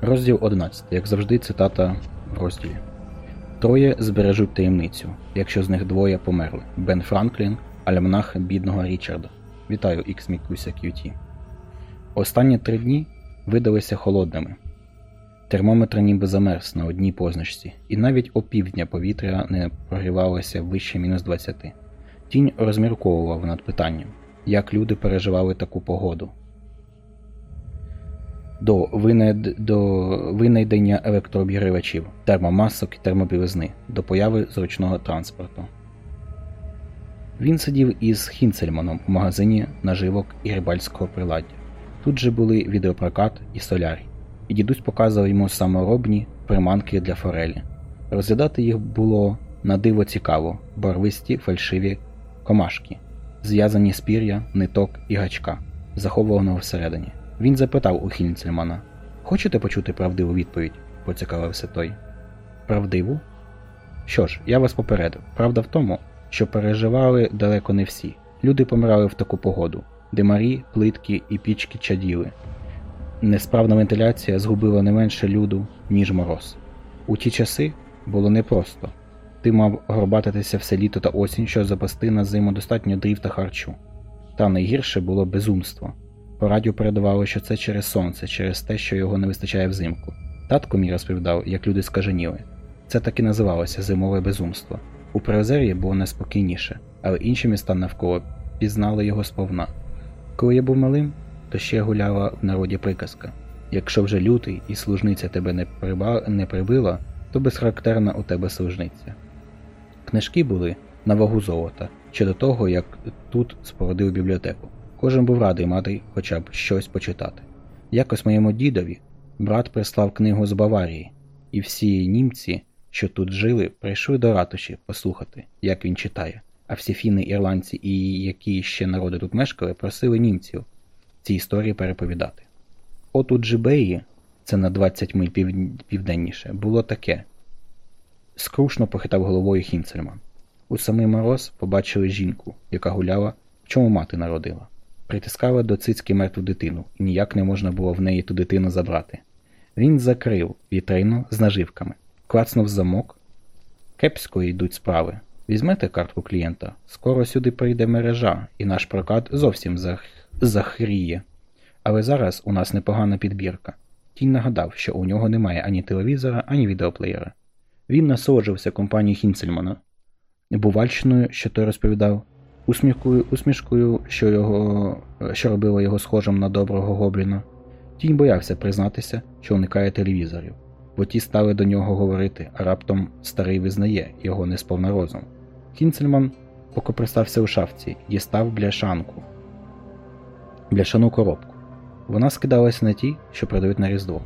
Розділ 11. Як завжди, цитата в розділі. Троє збережуть таємницю, якщо з них двоє померли. Бен Франклін, альманах бідного Річарда. Вітаю, Ікс QT. Останні три дні видалися холодними. Термометр ніби замерз на одній позначці, і навіть опівдня повітря не прогрівалося вище мінус 20. Тінь розмірковував над питанням, як люди переживали таку погоду. До, винайд... до винайдення електрообігрівачів, термомасок і термобілизни, до появи зручного транспорту. Він сидів із Хінцельманом у магазині наживок і рибальського приладдя. Тут же були відеопрокат і солярій, і дідусь показував йому саморобні приманки для форелі. Розглядати їх було на диво цікаво, барвисті фальшиві комашки, зв'язані з пір'я, ниток і гачка, захованого всередині. Він запитав у Хінцельмана Хочете почути правдиву відповідь? поцікавився той. Правдиву? Що ж, я вас попередив. Правда в тому, що переживали далеко не всі. Люди помирали в таку погоду. Димарі, плитки і пічки чаділи. Несправна вентиляція згубила не менше люду, ніж мороз. У ті часи було непросто. Ти мав горбатитися все літо та осінь, щоб запасти на зиму достатньо дрів та харчу. Та найгірше було безумство. По радіо передавали, що це через сонце, через те, що його не вистачає взимку. Татко мій розповідав, як люди скаженіли. Це так і називалося зимове безумство. У Приозер'ї було неспокійніше, але інші міста навколо пізнали його сповна. Коли я був малим, то ще гуляла в народі приказка якщо вже лютий і служниця тебе не, приба... не прибила, то безхарактерна у тебе служниця. Книжки були на вагу золота ще до того, як тут спорудив бібліотеку. Кожен був радий мати хоча б щось почитати. Якось моєму дідові брат прислав книгу з Баварії, і всі німці, що тут жили, прийшли до ратуші послухати, як він читає. А всі фіни, ірландці і які ще народи тут мешкали, просили німців ці історії переповідати. От у Джибеї, це на 20 миль пів... південніше, було таке. Скрушно похитав головою Хінцельман. У самий мороз побачили жінку, яка гуляла, в чому мати народила. Притискала до цицьки мертву дитину, і ніяк не можна було в неї ту дитину забрати. Він закрив вітрину з наживками, клацнув замок. Кепсько йдуть справи. Візьмете картку клієнта, скоро сюди прийде мережа, і наш прокат зовсім зах... захріє. Але зараз у нас непогана підбірка. Тінь нагадав, що у нього немає ані телевізора, ані відеоплеєра. Він насолоджувався компанією Хінцельмана, бувальщиною, що той розповідав, усмішкою, усмішкою, що його, що робило його схожим на доброго гобліна. Тінь боявся признатися, що уникає телевізорів, бо ті стали до нього говорити, а раптом старий визнає його несповна розум. Хінцельман поки пристався у шафці дістав бляшанку, бляшану коробку. Вона скидалася на ті, що продають на Різдво,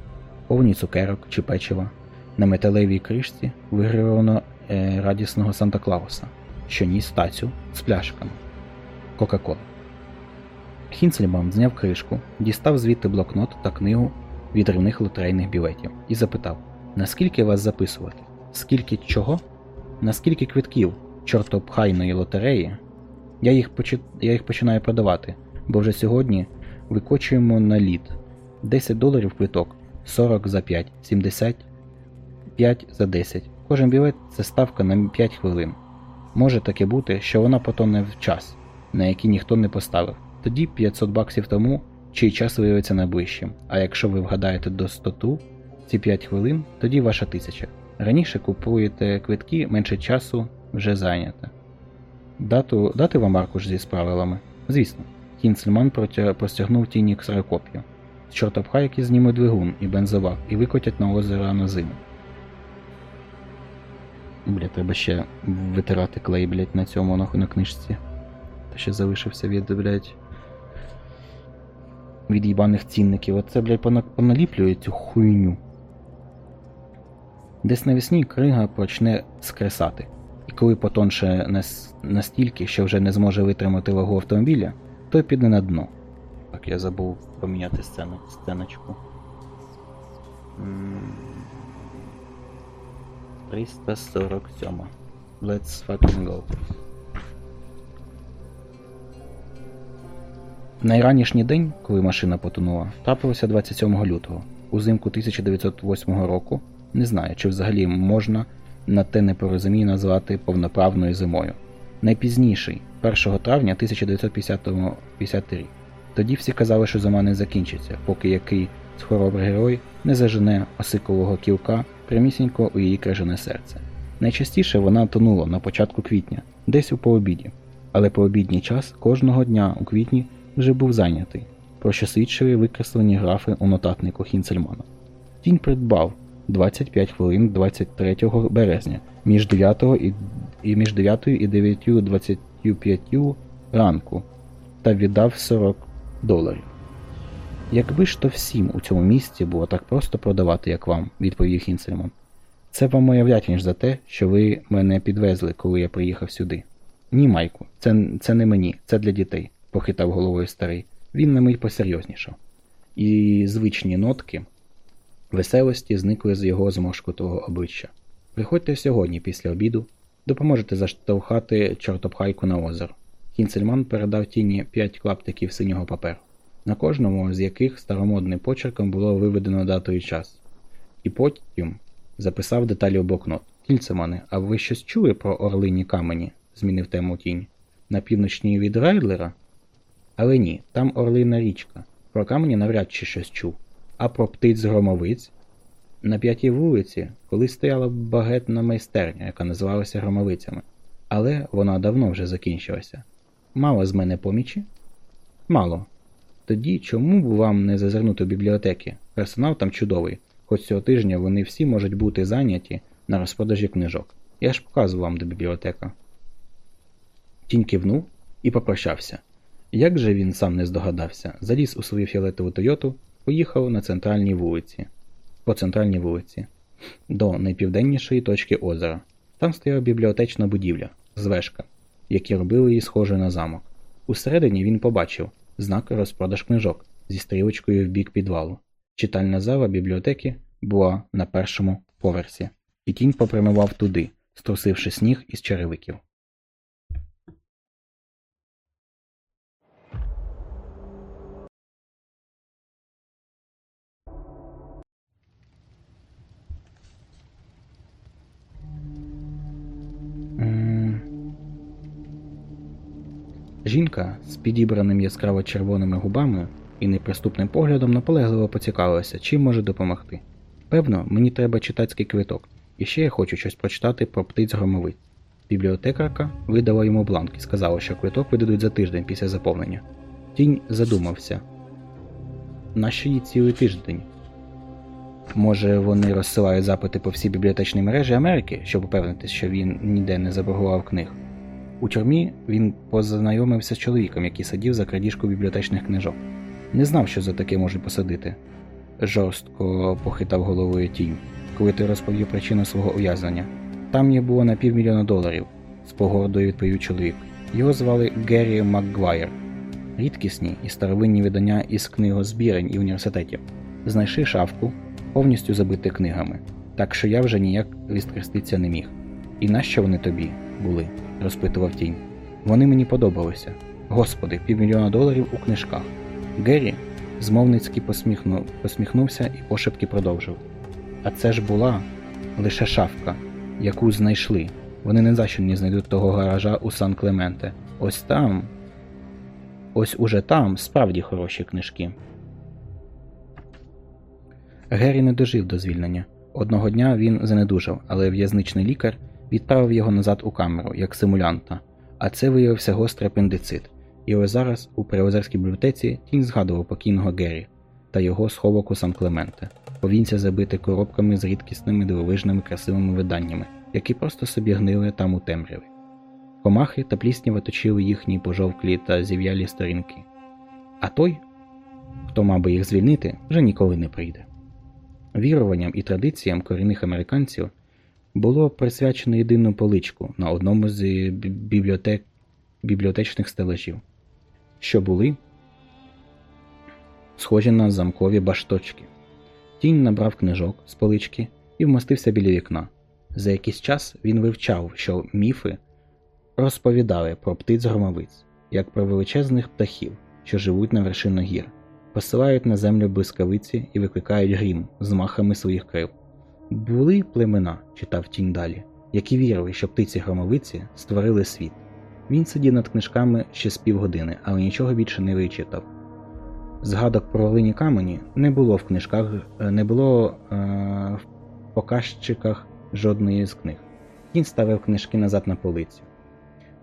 повні цукерок чи печива. На металевій кришці вигравано е, радісного Санта Клауса, що ніс тацю з пляшками Кока-Кола. Хінцельман зняв кришку, дістав звідти блокнот та книгу відривних лотерейних білетів і запитав: наскільки вас записувати? Скільки чого? Наскільки квитків чортопхайної лотереї? Я їх, почи... Я їх починаю продавати, бо вже сьогодні викочуємо на лід 10 доларів квиток, 40 за 5, 75 за 10. Кожен білет це ставка на 5 хвилин. Може таке бути, що вона потоне в час, на який ніхто не поставив. Тоді 500 баксів тому, чий час виявиться найближчим. А якщо ви вгадаєте до 100 ці 5 хвилин, тоді ваша тисяча. Раніше купуєте квитки, менше часу вже зайнято. Дату, дати вам аркуш зі правилами? Звісно. Кінцельман простягнув тіні ксерокопію. З чортопхайки знімуть двигун і бензовак і викотять на озеро на зиму. Бля, треба ще витирати клей, блядь, на цьому нахуй на книжці. Та ще залишився від, блядь, від їбаних цінників. Оце, блядь, поналіплює цю хуйню. Десь навесні крига почне скресати. І коли потонше настільки, що вже не зможе витримати вагу автомобіля, то піде на дно. Так, я забув поміняти сцену, сценочку. 347. Let's fucking go. Найранішній день, коли машина потонула, трапилося 27 лютого. узимку 1908 року, не знаю, чи взагалі можна на те непорозуміння назвати повноправною зимою. Найпізніший, 1 травня 1950 рік. Тоді всі казали, що зима не закінчиться, поки який з хоробрий герой не зажене осикового кілка прямісінько у її крижане серце. Найчастіше вона тонула на початку квітня, десь у пообіді, але пообідній час кожного дня у квітні вже був зайнятий, про що свідчили викреслені графи у нотатнику Хінцельмана. Тінь придбав 25 хвилин 23 березня між 9 і, і між 9 і 9.25 ранку та віддав 40 доларів. Якби ж то всім у цьому місці було так просто продавати, як вам, відповів Хінцельман. Це вам моя вдячність за те, що ви мене підвезли, коли я приїхав сюди. Ні, Майку, це це не мені, це для дітей, похитав головою старий. Він на мить посерйознішав. І звичні нотки веселості зникли з його зморшкутого обличчя. Приходьте сьогодні після обіду, допоможете заштовхати чортопхайку на озеро. Кінцельман передав тіні п'ять клаптиків синього паперу, на кожному з яких старомодним почерком було виведено дату і час. І потім записав деталі у блокнот. Кільцемане, а ви щось чули про орлині камені? змінив тему тінь. На півночній від Райдлера? Але ні, там орлина річка. Про камені навряд чи щось чув. А про птиць громовиць? На п'ятій вулиці колись стояла багетна майстерня, яка називалася громовицями. Але вона давно вже закінчилася. Мало з мене помічі? Мало. Тоді чому б вам не зазирнути в бібліотеки? Персонал там чудовий, хоч цього тижня вони всі можуть бути зайняті на розпродажі книжок. Я ж показував вам до бібліотека. Тінь кивнув і попрощався. Як же він сам не здогадався, заліз у свою фіолетову Тойоту, поїхав на центральній вулиці, по центральній вулиці, до найпівденнішої точки озера. Там стояла бібліотечна будівля, звешка, які робили її схожою на замок. Усередині він побачив знак розпродаж книжок зі стрілочкою в бік підвалу. Читальна зала бібліотеки була на першому поверсі, і тінь попрямував туди, струсивши сніг із черевиків. Жінка з підібраним яскраво червоними губами і неприступним поглядом наполегливо поцікавилася, чим може допомогти. Певно, мені треба читацький квиток, і ще я хочу щось прочитати про птиць громовиць. Бібліотекарка видала йому бланк і сказала, що квиток видадуть за тиждень після заповнення. Тінь задумався. Нащо їй цілий тиждень? Може, вони розсилають запити по всій бібліотечній мережі Америки, щоб упевнитися, що він ніде не заборгував книг. У тюрмі він познайомився з чоловіком, який сидів за крадіжку бібліотечних книжок. Не знав, що за таке можуть посадити. Жорстко похитав головою тінь, коли ти розповів причину свого ув'язнення. Там є було на півмільйона доларів, з погордою відповів чоловік. Його звали Геррі Макгвайр. Рідкісні і старовинні видання із книгозбірень і університетів. Знайшли шафку, повністю забити книгами, так що я вже ніяк відхреститися не міг. І нащо вони тобі були? розпитував тінь. Вони мені подобалися. Господи, півмільйона доларів у книжках. Геррі змовницьки посміхну... посміхнувся і пошепки продовжив. А це ж була лише шафка, яку знайшли. Вони не за не знайдуть того гаража у Сан Клементе. Ось там. Ось уже там справді хороші книжки. Геррі не дожив до звільнення. Одного дня він занедужав, але в'язничний лікар відправив його назад у камеру як симулянта, а це виявився гострий апендицит. І ось зараз у Приозерській бібліотеці тінь згадував покійного Геррі та його сховок у Сан Клементе, повінця забити коробками з рідкісними дивовижними красивими виданнями, які просто собі гнили там у темряві. Комахи та пліснява точили їхні пожовклі та зів'ялі сторінки. А той, хто мав би їх звільнити, вже ніколи не прийде. Віруванням і традиціям корінних американців було присвячено єдину поличку на одному з бібліотек, бібліотечних стелажів, що були схожі на замкові башточки. Тінь набрав книжок з полички і вмостився біля вікна. За якийсь час він вивчав, що міфи розповідали про птиць громовиць, як про величезних птахів, що живуть на вершинах гір. посилають на землю блискавиці і викликають грім з махами своїх крил. Були племена, читав тінь далі, які вірили, що птиці громовиці створили світ. Він сидів над книжками ще з півгодини, але нічого більше не вичитав. Згадок про лині камені не було в книжках, е, не було е, в показчиках жодної з книг. Він ставив книжки назад на полицю.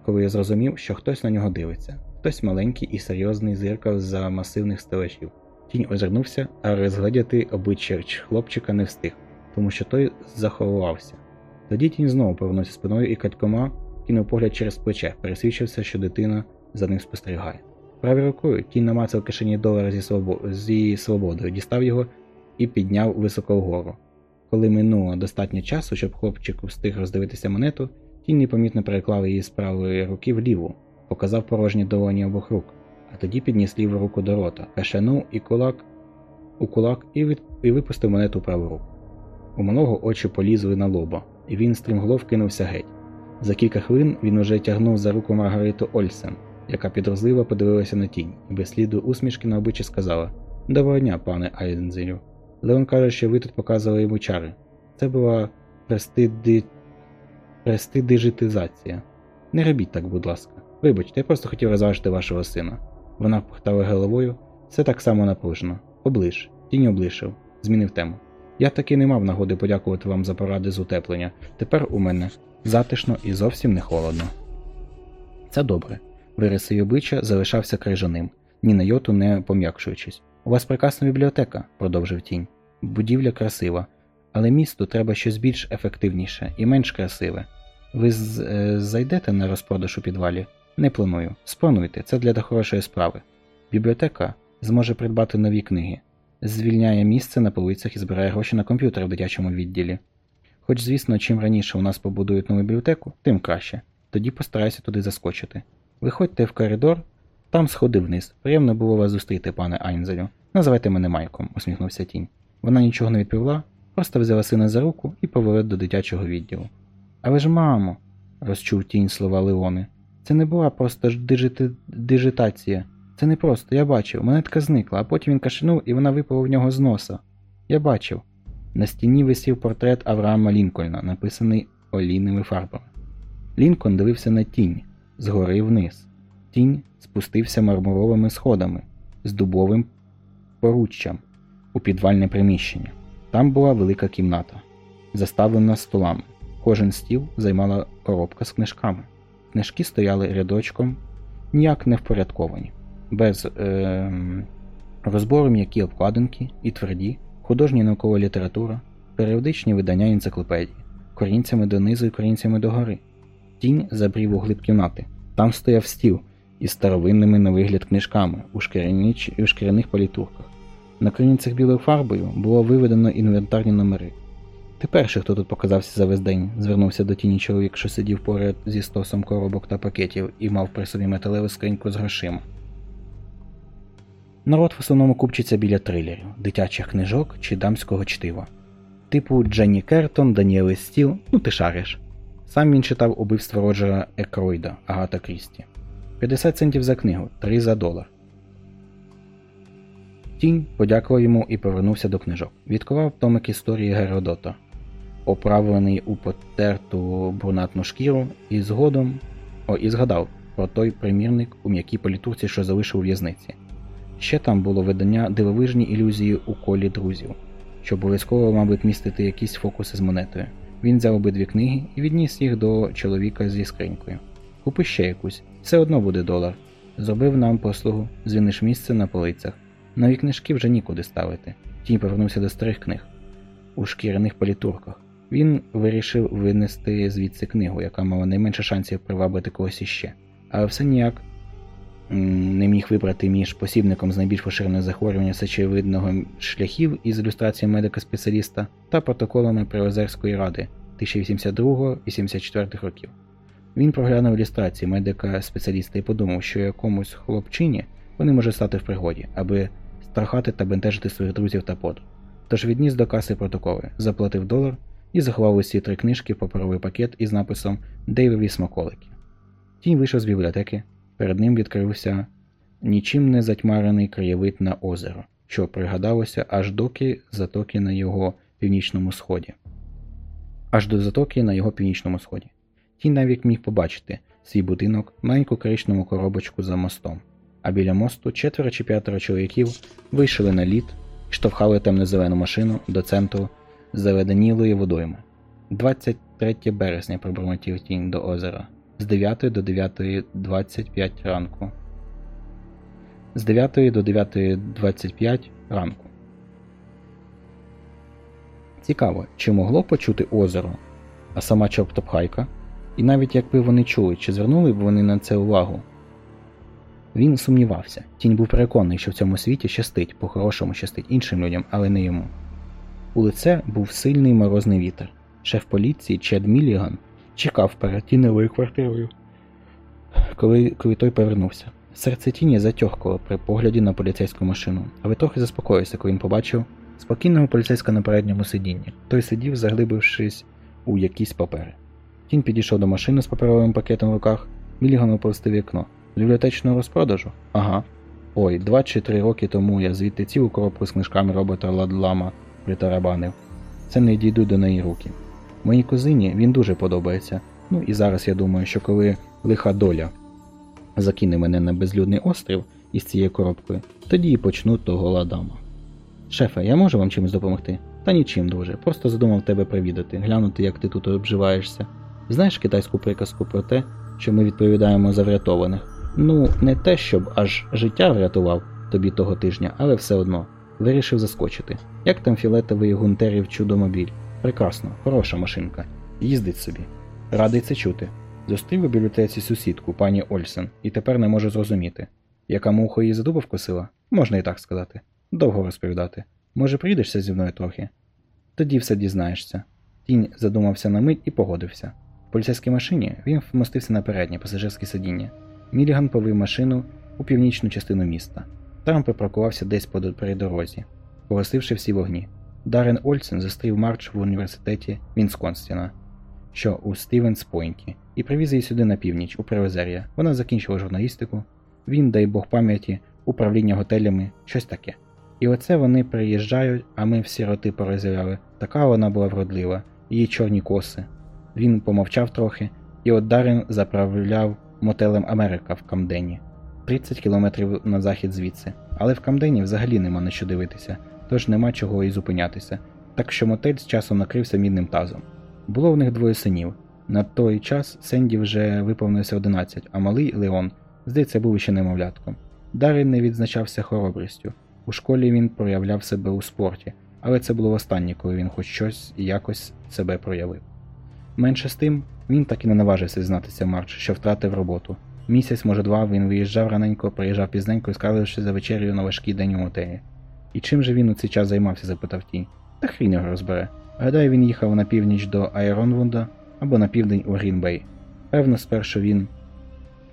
Коли я зрозумів, що хтось на нього дивиться, хтось маленький і серйозний зиркав за масивних стелажів. Тінь озирнувся, а розглядіти обличчя хлопчика не встиг, тому що той заховувався. Тоді тінь знову повернувся спиною і катькома кинув погляд через плече, пересвідчився, що дитина за ним спостерігає. Правою рукою тінь намацав кишені долара зі, свобо... зі свободою, дістав його і підняв високо вгору. Коли минуло достатньо часу, щоб хлопчик встиг роздивитися монету, тінь непомітно переклав її з правої руки в ліву, показав порожні долоні обох рук, а тоді підніс ліву руку до рота, кашанув і кулак у кулак і, від... і випустив монету в праву руку. У малого очі полізли на лоба, і він стрімглов кинувся геть. За кілька хвилин він уже тягнув за руку Маргариту Ольсен, яка підрозливо подивилася на тінь і без сліду усмішки на обличчі сказала Доброго дня, пане Айзензелю. Леон каже, що ви тут показували йому чари. Це була престиди... престидижитизація. Не робіть так, будь ласка. Вибачте, я просто хотів розважити вашого сина. Вона похитала головою, все так само напружено. Оближ, тінь облишив, змінив тему. Я таки не мав нагоди подякувати вам за поради з утеплення. Тепер у мене затишно і зовсім не холодно. Це добре. Вирис її обличчя залишався крижаним, ні на йоту не пом'якшуючись. У вас прекрасна бібліотека, продовжив тінь. Будівля красива, але місту треба щось більш ефективніше і менш красиве. Ви з, е, зайдете на розпродаж у підвалі? Не планую. Сплануйте, це для хорошої справи. Бібліотека зможе придбати нові книги, звільняє місце на полицях і збирає гроші на комп'ютер в дитячому відділі. Хоч, звісно, чим раніше у нас побудують нову бібліотеку, тим краще. Тоді постарайся туди заскочити. Виходьте в коридор, там сходи вниз. Приємно було вас зустріти, пане Айнзелю. Називайте мене Майком, усміхнувся тінь. Вона нічого не відповіла, просто взяла сина за руку і повела до дитячого відділу. Але ж, мамо, розчув тінь слова Леони, це не була просто ж дижити... дижитація. Це не просто, я бачив. Монетка зникла, а потім він кашинув і вона випала в нього з носа. Я бачив. На стіні висів портрет Авраама Лінкольна, написаний олійними фарбами. Лінкольн дивився на тінь, згори вниз. Тінь спустився мармуровими сходами з дубовим поруччям у підвальне приміщення. Там була велика кімната, заставлена столами. Кожен стіл займала коробка з книжками. Книжки стояли рядочком, ніяк не впорядковані, без е, розбору м'які обкладинки і тверді, художня наукова література, періодичні видання енциклопедії, корінцями донизу і корінцями догори. Тінь забрів у глиб кімнати. Там стояв стіл із старовинними на вигляд книжками у, шкіряні, у шкіряних політурках. На корінцях білою фарбою було виведено інвентарні номери. Ти перший, хто тут показався за весь день, звернувся до тіні чоловік, що сидів поряд зі стосом коробок та пакетів і мав при собі металеву скриньку з грошима. Народ в основному купчиться біля трилерів, дитячих книжок чи дамського чтива. Типу Дженні Кертон, Даніели Стіл, ну ти шариш. Сам він читав убивство Роджера Екройда Агата Крісті. 50 центів за книгу, 3 за долар. Тінь подякував йому і повернувся до книжок. Відкував томик історії Геродота, оправлений у потерту брунатну шкіру, і згодом о, і згадав про той примірник у м'якій політурці, що залишив у в'язниці. Ще там було видання дивовижні ілюзії у колі друзів, що обов'язково, мабуть, містити якісь фокуси з монетою. Він взяв обидві книги і відніс їх до чоловіка зі скринькою. Купи ще якусь, все одно буде долар. Зробив нам послугу, звільниш місце на полицях. Нові книжки вже нікуди ставити. Тінь повернувся до старих книг у шкіряних політурках. Він вирішив винести звідси книгу, яка мала найменше шансів привабити когось іще, але все ніяк не міг вибрати між посібником з найбільш поширених захворювання сечовидного шляхів із ілюстрацією медика-спеціаліста та протоколами Приозерської ради 1082-84 років. Він проглянув ілюстрації медика-спеціаліста і подумав, що якомусь хлопчині вони можуть стати в пригоді, аби страхати та бентежити своїх друзів та подруг. Тож відніс до каси протоколи, заплатив долар і заховав усі три книжки в паперовий пакет із написом Дейвові смаколики. Тінь вийшов з бібліотеки, перед ним відкрився нічим не затьмарений краєвид на озеро, що пригадалося аж доки затоки на його північному сході. Аж до затоки на його північному сході. Тінь навіть міг побачити свій будинок, маленьку коричневу коробочку за мостом, а біля мосту четверо чи п'ятеро чоловіків вийшли на лід і штовхали темно-зелену машину до центру заведенілої водойми. 23 березня пробормотів тінь до озера з 9 до 9.25 ранку. З 9 до 9.25 ранку. Цікаво, чи могло почути озеро, а сама чоптопхайка? І навіть якби вони чули, чи звернули б вони на це увагу? Він сумнівався. Тінь був переконаний, що в цьому світі щастить, по-хорошому щастить іншим людям, але не йому. У лице був сильний морозний вітер. Шеф поліції Чед Міліган чекав перед тіневою квартирою, коли, коли той повернувся. Серце тіні затьохкало при погляді на поліцейську машину, але трохи заспокоївся, коли він побачив спокійного поліцейська на передньому сидінні. Той сидів, заглибившись у якісь папери. Тінь підійшов до машини з паперовим пакетом в руках, Міліган опустив вікно. З бібліотечного розпродажу? Ага. Ой, два чи три роки тому я звідти цілу коробку з книжками робота Ладлама притарабанив. Це не дійду до неї руки. Моїй кузині він дуже подобається. Ну і зараз я думаю, що коли лиха доля закине мене на безлюдний острів із цією коробкою, тоді і почну того ладама. Шефе, я можу вам чимось допомогти? Та нічим, друже. Просто задумав тебе привідати, глянути, як ти тут обживаєшся. Знаєш китайську приказку про те, що ми відповідаємо за врятованих? Ну, не те, щоб аж життя врятував тобі того тижня, але все одно. Вирішив заскочити. Як там філетовий гунтерів чудомобіль? Прекрасно, хороша машинка. Їздить собі. Радий це чути. Зустрів у бібліотеці сусідку, пані Ольсен, і тепер не можу зрозуміти. Яка муха її за дуба вкусила? Можна і так сказати. Довго розповідати. Може, приїдешся зі мною трохи? Тоді все дізнаєшся. Тінь задумався на мить і погодився. В поліцейській машині він вмостився на переднє пасажирське сидіння. Міліган повів машину у північну частину міста. Там припаркувався десь по дорозі, погасивши всі вогні. Дарен Ольсен зустрів Марч в університеті Вінсконстіна, що у Стівенс Пойнті, і привіз її сюди на північ, у Привозер'я. Вона закінчила журналістику, він, дай Бог пам'яті, управління готелями, щось таке. І оце вони приїжджають, а ми всі роти порозявляли. Така вона була вродлива, її чорні коси. Він помовчав трохи, і от Дарен заправляв мотелем Америка в Камдені, 30 кілометрів на захід звідси. Але в Камдені взагалі нема на що дивитися, тож нема чого і зупинятися. Так що мотель з часом накрився мідним тазом. Було в них двоє синів. На той час Сенді вже виповнився 11, а малий Леон, здається, був ще немовлятком. Дарин не відзначався хоробрістю. У школі він проявляв себе у спорті, але це було останнє, коли він хоч щось і якось себе проявив. Менше з тим, він так і не наважився знатися Марч, що втратив роботу. Місяць, може два, він виїжджав раненько, приїжджав пізненько і скарживши за вечерю на важкий день у мотелі. І чим же він у цей час займався? запитав тінь. Та хрін його розбере. Гадаю, він їхав на північ до Айронвунда або на південь у Грінбей. Певно, спершу він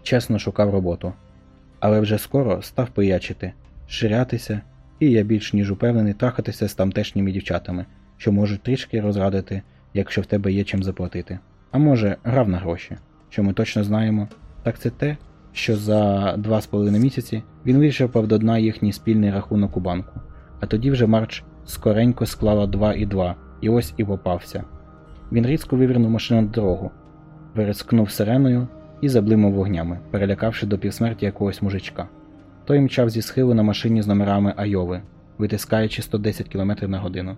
чесно шукав роботу, але вже скоро став пиячити, ширятися, і я більш ніж упевнений трахатися з тамтешніми дівчатами, що можуть трішки розрадити, якщо в тебе є чим заплатити. А може, грав на гроші, що ми точно знаємо, так це те, що за два з половиною місяці він вирішив до дна їхній спільний рахунок у банку, а тоді вже Марч скоренько склала 2 і 2, і ось і попався. Він різко вивернув машину на дорогу, вирискнув сиреною і заблимав вогнями, перелякавши до півсмерті якогось мужичка. Той мчав зі схилу на машині з номерами Айови, витискаючи 110 км на годину.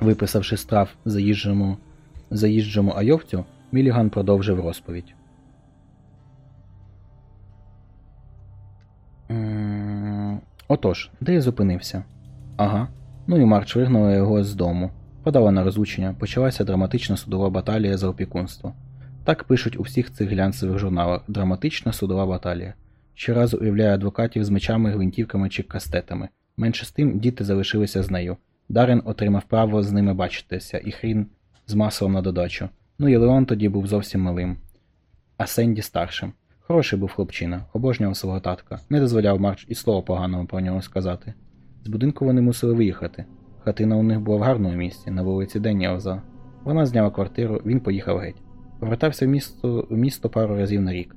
Виписавши штраф заїжджому, заїжджому айовцю, Міліган продовжив розповідь. Отож, де я зупинився? Ага. Ну і Марч вигнала його з дому, подала на розлучення, почалася драматична судова баталія за опікунство. Так пишуть у всіх цих глянцевих журналах драматична судова баталія. Щоразу уявляє адвокатів з мечами, гвинтівками чи кастетами. Менше з тим діти залишилися з нею. Дарен отримав право з ними бачитися, і хрін з маслом на додачу. Ну і Леон тоді був зовсім малим, а Сенді старшим. Хороший був хлопчина, обожнював свого татка, не дозволяв Марч і слова поганого про нього сказати. З будинку вони мусили виїхати. Хатина у них була в гарному місці, на вулиці Деніелза. Вона зняла квартиру, він поїхав геть. Повертався в місто, в місто пару разів на рік.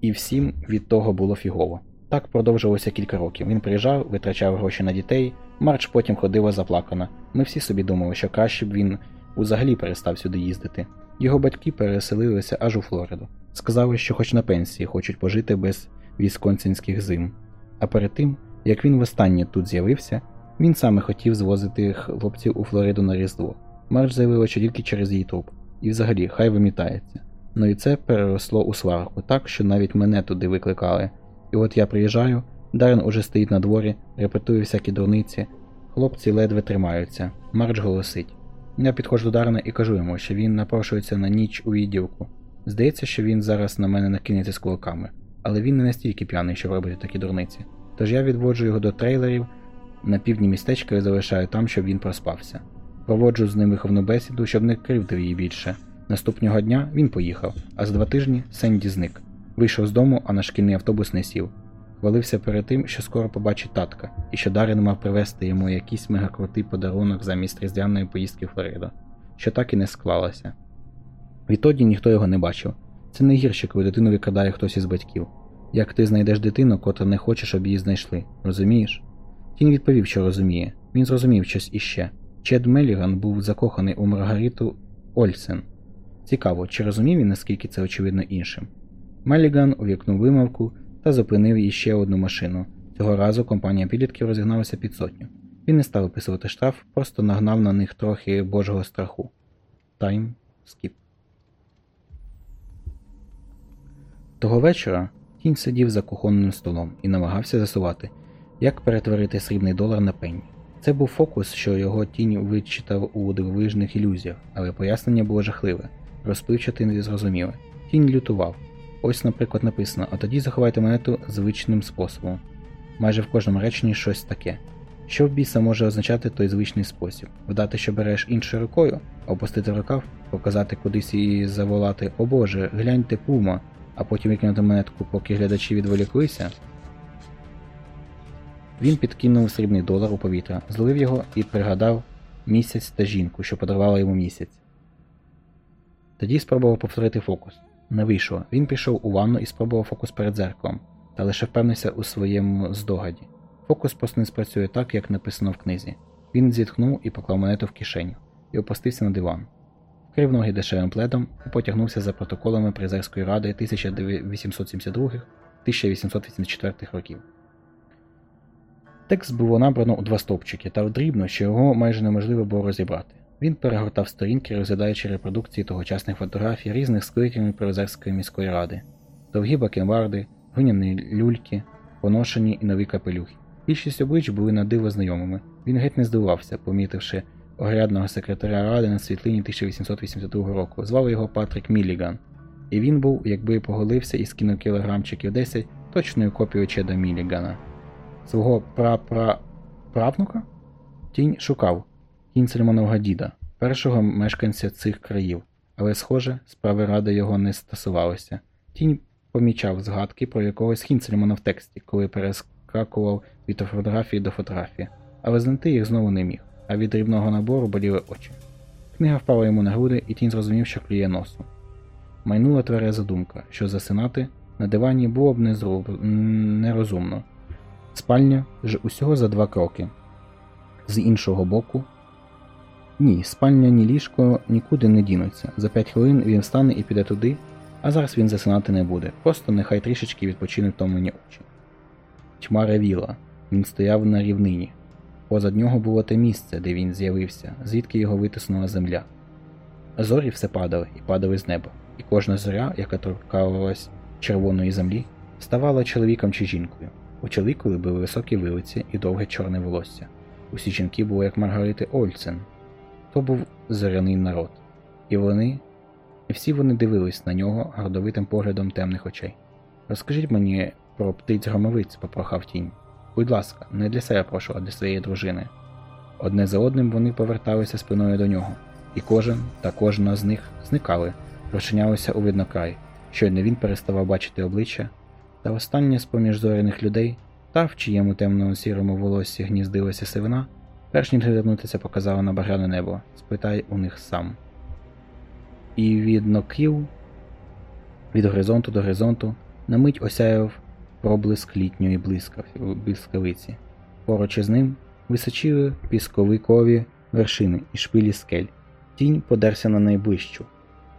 І всім від того було фігово. Так продовжувалося кілька років. Він приїжджав, витрачав гроші на дітей, Марч потім ходила заплакана. Ми всі собі думали, що краще б він взагалі перестав сюди їздити. Його батьки переселилися аж у Флориду. Сказали, що хоч на пенсії хочуть пожити без вісконсинських зим. А перед тим, як він востаннє тут з'явився, він саме хотів звозити хлопців у Флориду на Різдво. Марч заявила, що тільки через її труп. І взагалі, хай вимітається. Ну і це переросло у сварку, так що навіть мене туди викликали. І от я приїжджаю, Дарен уже стоїть на дворі, репетує всякі дурниці. Хлопці ледве тримаються. Марч голосить. Я підходжу до Дарена і кажу йому, що він напрошується на ніч у відділку. Здається, що він зараз на мене накинеться з кулаками, але він не настільки п'яний, щоб робити такі дурниці. Тож я відводжу його до трейлерів на півдні містечка і залишаю там, щоб він проспався. Проводжу з ним виховну бесіду, щоб не кривдив її більше. Наступного дня він поїхав, а за два тижні Сенді зник. Вийшов з дому, а на шкільний автобус не сів. Хвалився перед тим, що скоро побачить татка, і що Дарин мав привезти йому якийсь мегакрутий подарунок замість різдвяної поїздки в Флориду, що так і не склалося. Відтоді ніхто його не бачив. Це не гірше, коли дитину викрадає хтось із батьків. Як ти знайдеш дитину, котра не хоче, щоб її знайшли, розумієш? Тінь відповів, що розуміє. Він зрозумів щось іще. Чед Меліган був закоханий у Маргариту Ольсен. Цікаво, чи розумів він, наскільки це очевидно іншим. Меліган увімкнув мигалку та зупинив їй ще одну машину. Цього разу компанія підлітків розігналася під сотню. Він не став виписувати штраф, просто нагнав на них трохи божого страху. Тайм скіп. Того вечора тінь сидів за кухонним столом і намагався засувати, як перетворити срібний долар на пень. Це був фокус, що його тінь вичитав у дивовижних ілюзіях, але пояснення було жахливе, розпливчате і незрозуміле. Тінь лютував. Ось, наприклад, написано, а тоді заховайте монету звичним способом. Майже в кожному реченні щось таке. Що в біса може означати той звичний спосіб? Вдати, що береш іншою рукою, опустити рукав, показати кудись і заволати О Боже, гляньте пума, а потім викинути монетку, поки глядачі відволіклися. Він підкинув срібний долар у повітря, зловив його і пригадав місяць та жінку, що подарувала йому місяць. Тоді спробував повторити фокус. Не вийшло. Він пішов у ванну і спробував фокус перед зеркалом, та лише впевнився у своєму здогаді. Фокус просто не спрацює так, як написано в книзі. Він зітхнув і поклав монету в кишеню і опустився на диван. Вкрив ноги дешевим пледом і потягнувся за протоколами Призерської ради 1872-1884 років. Текст було набрано у два стовпчики та дрібно, що його майже неможливо було розібрати. Він перегортав сторінки, розглядаючи репродукції тогочасних фотографій різних скликань Прозерської міської ради, довгі бакенбарди, глиняні люльки, поношені і нові капелюхи. Більшість облич були на диво знайомими. Він геть не здивувався, помітивши огрядного секретаря ради на світлині 1882 року. Звали його Патрік Міліган. І він був, якби поголився і скинув кілограмчиків 10 точною копією Чеда Мілігана. Свого пра-пра... правнука? Тінь шукав Кінцельманового діда, першого мешканця цих країв, але, схоже, справи ради його не стосувалися. Тінь помічав згадки про якогось Хінцельмана в тексті, коли перескакував від фотографії до фотографії, але знайти їх знову не міг, а від дрібного набору боліли очі. Книга впала йому на груди, і тінь зрозумів, що клює носу. Майнула твереза думка, що засинати на дивані було б незроб... нерозумно. Спальня ж усього за два кроки. З іншого боку, ні, спальня, ні ліжко нікуди не дінуться. За п'ять хвилин він встане і піде туди, а зараз він засинати не буде. Просто нехай трішечки відпочинуть втомлені очі. Тьма ревіла. Він стояв на рівнині. Позад нього було те місце, де він з'явився, звідки його витиснула земля. Зорі все падали і падали з неба, і кожна зоря, яка торкалась червоної землі, ставала чоловіком чи жінкою. У чоловікові були високі вилиці і довге чорне волосся. Усі жінки були як Маргарити Ольцен. То був зоряний народ, і вони, і всі вони дивились на нього гордовитим поглядом темних очей. Розкажіть мені про птиць громовиць, попрохав тінь. Будь ласка, не для себе прошу, а для своєї дружини. Одне за одним вони поверталися спиною до нього, і кожен та кожна з них зникали, розчинялися у виднокрай, щойно він переставав бачити обличчя, та остання з поміж зоряних людей, та в чиєму темному сірому волоссі гніздилася сивина, перш ніж звернутися, показала на багряне небо. Спитай у них сам. і від ноків від горизонту до горизонту на мить осяяв проблиск літньої блискавиці. Поруч із ним височили пісковикові вершини і шпилі скель. Тінь подерся на найближчу.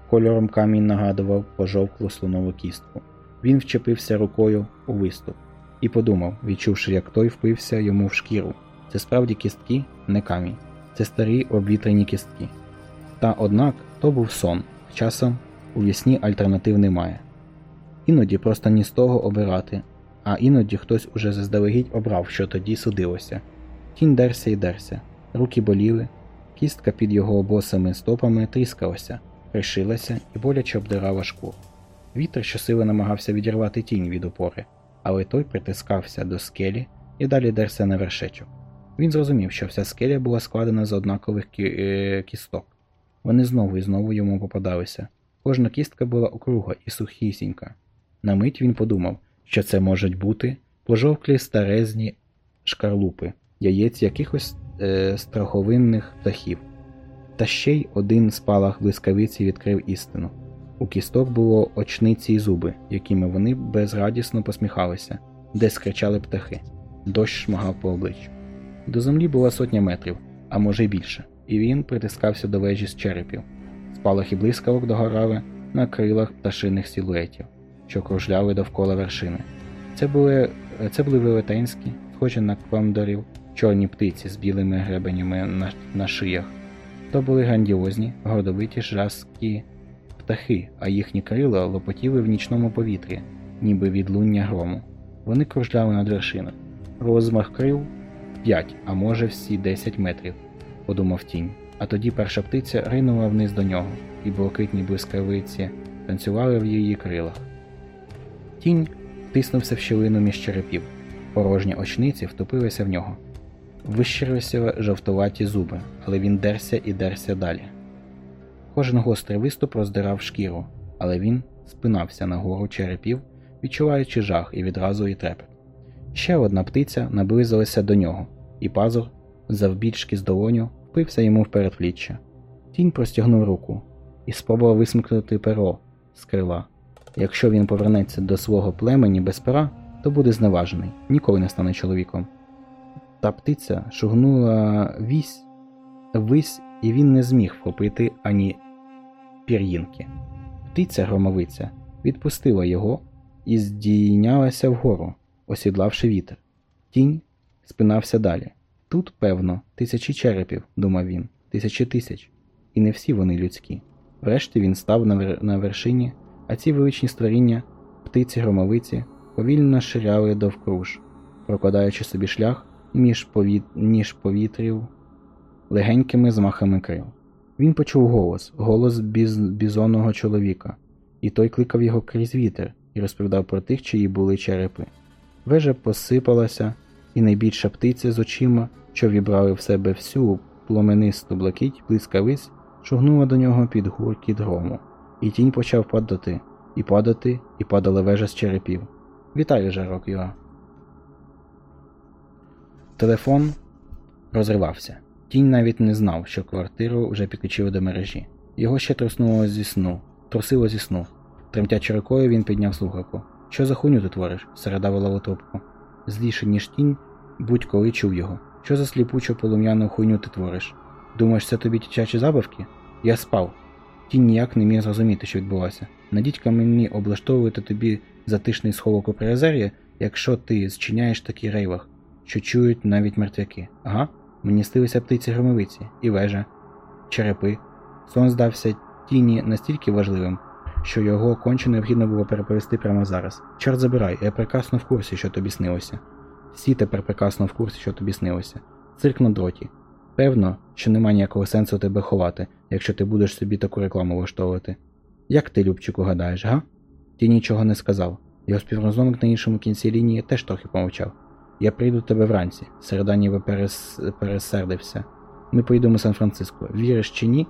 Кольором камінь нагадував пожовклу слонову кістку. Він вчепився рукою у виступ і подумав, відчувши, як той впився йому в шкіру. Це справді кістки, не камінь. Це старі обвітряні кістки. Та однак то був сон. Часом у вісні альтернатив немає. Іноді просто ні з того обирати, а іноді хтось уже заздалегідь обрав, що тоді судилося. Кінь дерся і дерся, руки боліли, кістка під його босими стопами тріскалася, пришилася і боляче обдирала шкуру. Вітер щосили намагався відірвати тінь від опори, але той притискався до скелі і далі дерся на вершечок. Він зрозумів, що вся скеля була складена з однакових кі- е, кісток. Вони знову і знову йому попадалися. Кожна кістка була округла і сухісінька. На мить він подумав, що це можуть бути пожовклі старезні шкарлупи, яєць якихось е, страховинних птахів. Та ще й один спалах блискавиці відкрив істину. У кісток було очниці й зуби, якими вони безрадісно посміхалися, десь кричали птахи. Дощ шмагав по обличчю. До землі була сотня метрів, а може й більше, і він притискався до вежі з черепів. Спалахи блискавок догорали на крилах пташиних силуетів, що кружляли довкола вершини. Це були, це були велетенські, схожі на кондорів, чорні птиці з білими гребенями на, на шиях. То були грандіозні, гордовиті жорсткі птахи, а їхні крила лопотіли в нічному повітрі, ніби відлуння грому. Вони кружляли над вершиною. Розмах крил 5, а може всі 10 метрів, подумав тінь. А тоді перша птиця ринула вниз до нього, і блакитні блискавиці танцювали в її крилах. Тінь тиснувся в щілину між черепів, порожні очниці втопилися в нього. Вищирилися жовтуваті зуби, але він дерся і дерся далі. Кожен гострий виступ роздирав шкіру, але він спинався на гору черепів, відчуваючи жах і відразу і трепет. Ще одна птиця наблизилася до нього, і пазур, завбільшки з долоню, впився йому в передпліччя. Тінь простягнув руку і спробував висмикнути перо з крила. Якщо він повернеться до свого племені без пера, то буде зневажений, ніколи не стане чоловіком. Та птиця шугнула вісь, вись, і він не зміг вхопити ані пір'їнки. Птиця громовиця відпустила його і здійнялася вгору, осідлавши вітер. Тінь спинався далі. Тут, певно, тисячі черепів, думав він, тисячі тисяч, і не всі вони людські. Врешті він став на, вер... на вершині, а ці величні створіння, птиці громовиці, повільно ширяли довкруж, прокладаючи собі шлях між, повіт... між повітрів легенькими змахами крил. Він почув голос, голос біз... бізонного чоловіка, і той кликав його крізь вітер і розповідав про тих, чиї були черепи. Вежа посипалася, і найбільша птиця з очима, що вібрали в себе всю пломенисту блакить блискавиць, шугнула до нього під гуркіт грому, і тінь почав падати, і падати, і падала вежа з черепів. Вітаю, жарок Йоа. Телефон розривався. Тінь навіть не знав, що квартиру вже підключили до мережі. Його ще труснуло зі сну, трусило зі сну. Тремтячи рукою, він підняв слухавку. Що за хуйню ти твориш? середа волала трубку. Зліше, ніж тінь, будь-коли чув його. Що за сліпучу полум'яну хуйню ти твориш? Думаєш, це тобі дитячі забавки? Я спав. Тінь ніяк не міг зрозуміти, що відбулося. Надіть-ка мені облаштовувати тобі затишний сховок у призері, якщо ти зчиняєш такий рейвах, що чують навіть мертвяки. Ага, мені стилися птиці громовиці, і вежа, черепи. Сон здався тіні настільки важливим, що його конче необхідно було переповісти прямо зараз. Чорт забирай, я прекрасно в курсі, що тобі снилося. Всі тепер прекрасно в курсі, що тобі снилося. Цирк на дроті. Певно, що немає ніякого сенсу тебе ховати, якщо ти будеш собі таку рекламу влаштовувати. Як ти, Любчику, гадаєш, га? Ти нічого не сказав. Його співрозмовник на іншому кінці лінії теж трохи помовчав. Я прийду тебе вранці. Середа ніби перес... пересердився. Ми поїдемо в Сан-Франциско. Віриш чи ні?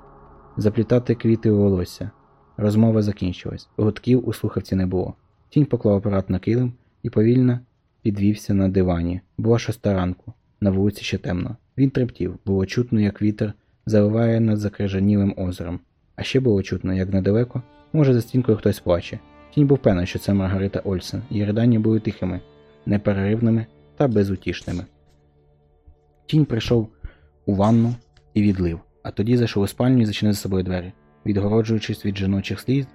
Заплітати квіти у волосся. Розмова закінчилась. Гудків у слухавці не було. Тінь поклав апарат на килим і повільно підвівся на дивані. Була шоста ранку. На вулиці ще темно. Він трептів, було чутно, як вітер заливає над закрижанілим озером. А ще було чутно, як недалеко, може за стінкою хтось плаче. Тінь був певний, що це Маргарита Ольсен, її ридання були тихими, непереривними та безутішними. Тінь прийшов у ванну і відлив, а тоді зайшов у спальню і зачинив за собою двері. Відгороджуючись від жіночих сліз,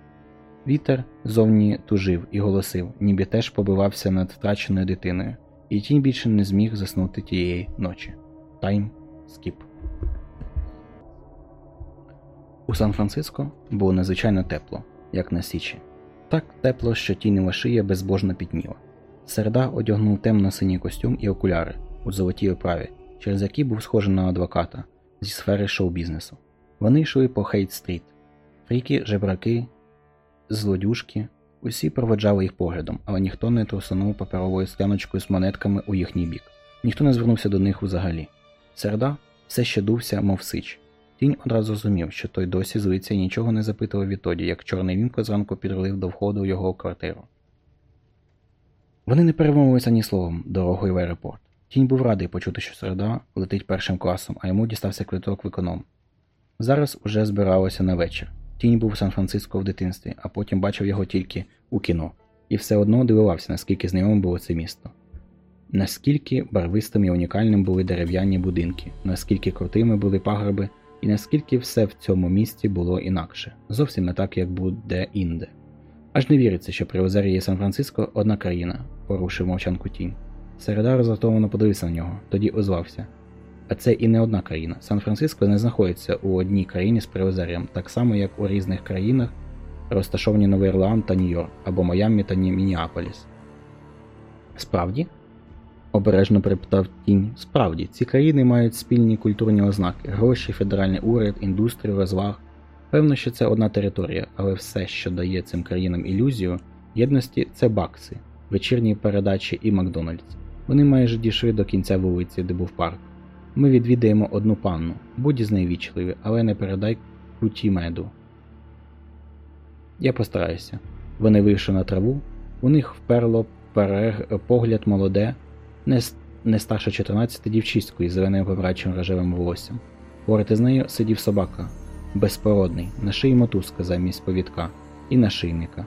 вітер зовні тужив і голосив, ніби теж побивався над втраченою дитиною, і тінь більше не зміг заснути тієї ночі. Time skip. У Сан-Франциско було надзвичайно тепло, як на січень. Так тепло, що тінева шия безбожно пітніла. Середа одягнув темно-синій костюм і окуляри у золотій оправі, через які був схожий на адвоката зі сфери шоу-бізнесу. Вони йшли по Хейт-стріт. Фріки, жебраки, злодюжки, усі проводжали їх поглядом, але ніхто не трусунув паперовою скляночкою з монетками у їхній бік. Ніхто не звернувся до них взагалі. Середа все ще дувся, мов сич. Тінь одразу зрозумів, що той досі злиться і нічого не запитував відтоді, як чорний вінко зранку підрулив до входу в його квартиру. Вони не перемовилися ні словом дорогою в аеропорт. Тінь був радий почути, що середа летить першим класом, а йому дістався квиток в економ. Зараз уже збиралося на вечір. Тінь був у Сан-Франциско в дитинстві, а потім бачив його тільки у кіно, і все одно дивувався, наскільки знайомим було це місто. Наскільки барвистим і унікальним були дерев'яні будинки, наскільки крутими були пагорби, і наскільки все в цьому місті було інакше, зовсім не так, як буде інде. Аж не віриться, що при озері є Сан-Франциско одна країна, порушив мовчанку тінь. Середа роздратовано подивився на нього, тоді озвався. А це і не одна країна. Сан-Франциско не знаходиться у одній країні з Приозер'ям, так само як у різних країнах розташовані Новий Ірланд та Нью-Йорк або Майамі та Мініаполіс. Справді? обережно перепитав тінь. Справді, ці країни мають спільні культурні ознаки, гроші, федеральний уряд, індустрію, розваг. Певно, що це одна територія, але все, що дає цим країнам ілюзію єдності, це бакси, вечірні передачі і Макдональдс. Вони майже дійшли до кінця вулиці, де був парк. Ми відвідаємо одну панну, будь із нею вічливі, але не передай куті меду. Я постараюся. Вони вийшли на траву, у них вперло перег погляд молоде, не, не старше 14 дівчиською з зеленим побрачим рожевим волоссям. Поряд із нею сидів собака, безпородний, на шиї мотузка замість повідка і нашийника.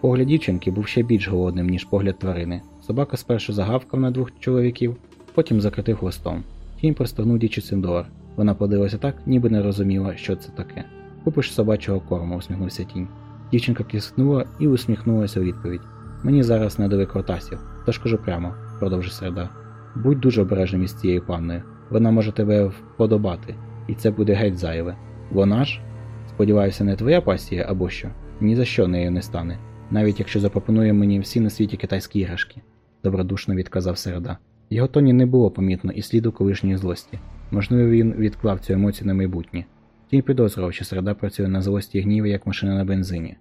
Погляд дівчинки був ще більш голодним, ніж погляд тварини. Собака спершу загавкав на двох чоловіків, потім закритив хвостом. Тінь простогнув дівчиці долар. Вона подивилася так, ніби не розуміла, що це таке. Купиш собачого корму, усміхнувся тінь. Дівчинка киснула і усміхнулася у відповідь. Мені зараз не до викрутасів, тож кажу прямо, продовжив середа. Будь дуже обережним із цією панною. Вона може тебе вподобати, і це буде геть зайве. Вона ж? Сподіваюся, не твоя пасія або що? Ні за що нею не стане, навіть якщо запропонує мені всі на світі китайські іграшки, добродушно відказав середа. Його тоні не було помітно і сліду колишньої злості. Можливо, він відклав цю емоцію на майбутнє. Тінь підозрював, що середа працює на злості і гніві, як машина на бензині.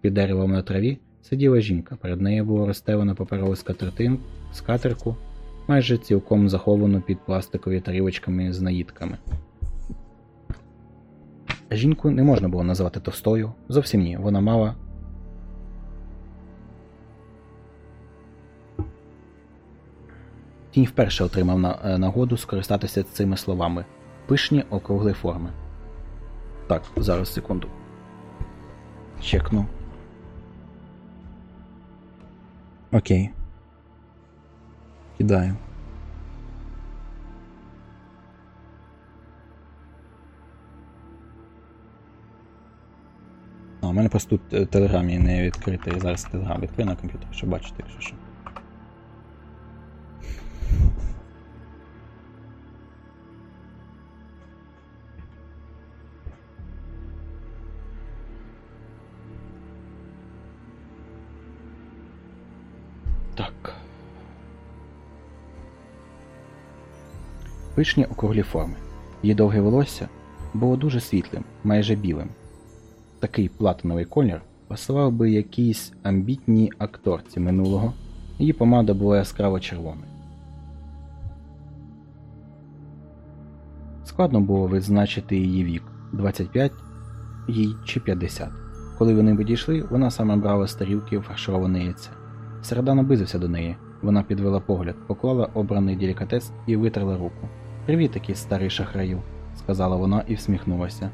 Під деревом на траві сиділа жінка, перед нею було розстелено паперову скатертин, скатерку, майже цілком заховану під пластикові тарілочками з наїдками. Жінку не можна було назвати товстою, зовсім ні, вона мала. Тінь вперше отримав е, нагоду скористатися цими словами пишні округли форми. Так, зараз секунду. Чекну. Окей. Кидаю. А, у мене просто тут телеграм не відкритий. Зараз телеграм відкрию на комп'ютері, щоб бачити, якщо що. Пишні округлі форми. Її довге волосся було дуже світлим, майже білим. Такий платиновий колір пасував би якійсь амбітній акторці минулого, її помада була яскраво червоною. Складно було відзначити її вік 25 їй чи 50. Коли вони підійшли, вона саме брала з тарілки фаршироване яйце. Середа наблизився до неї. Вона підвела погляд, поклала обраний делікатес і витерла руку. Привіт, такий старий шахраю, сказала вона і всміхнулася.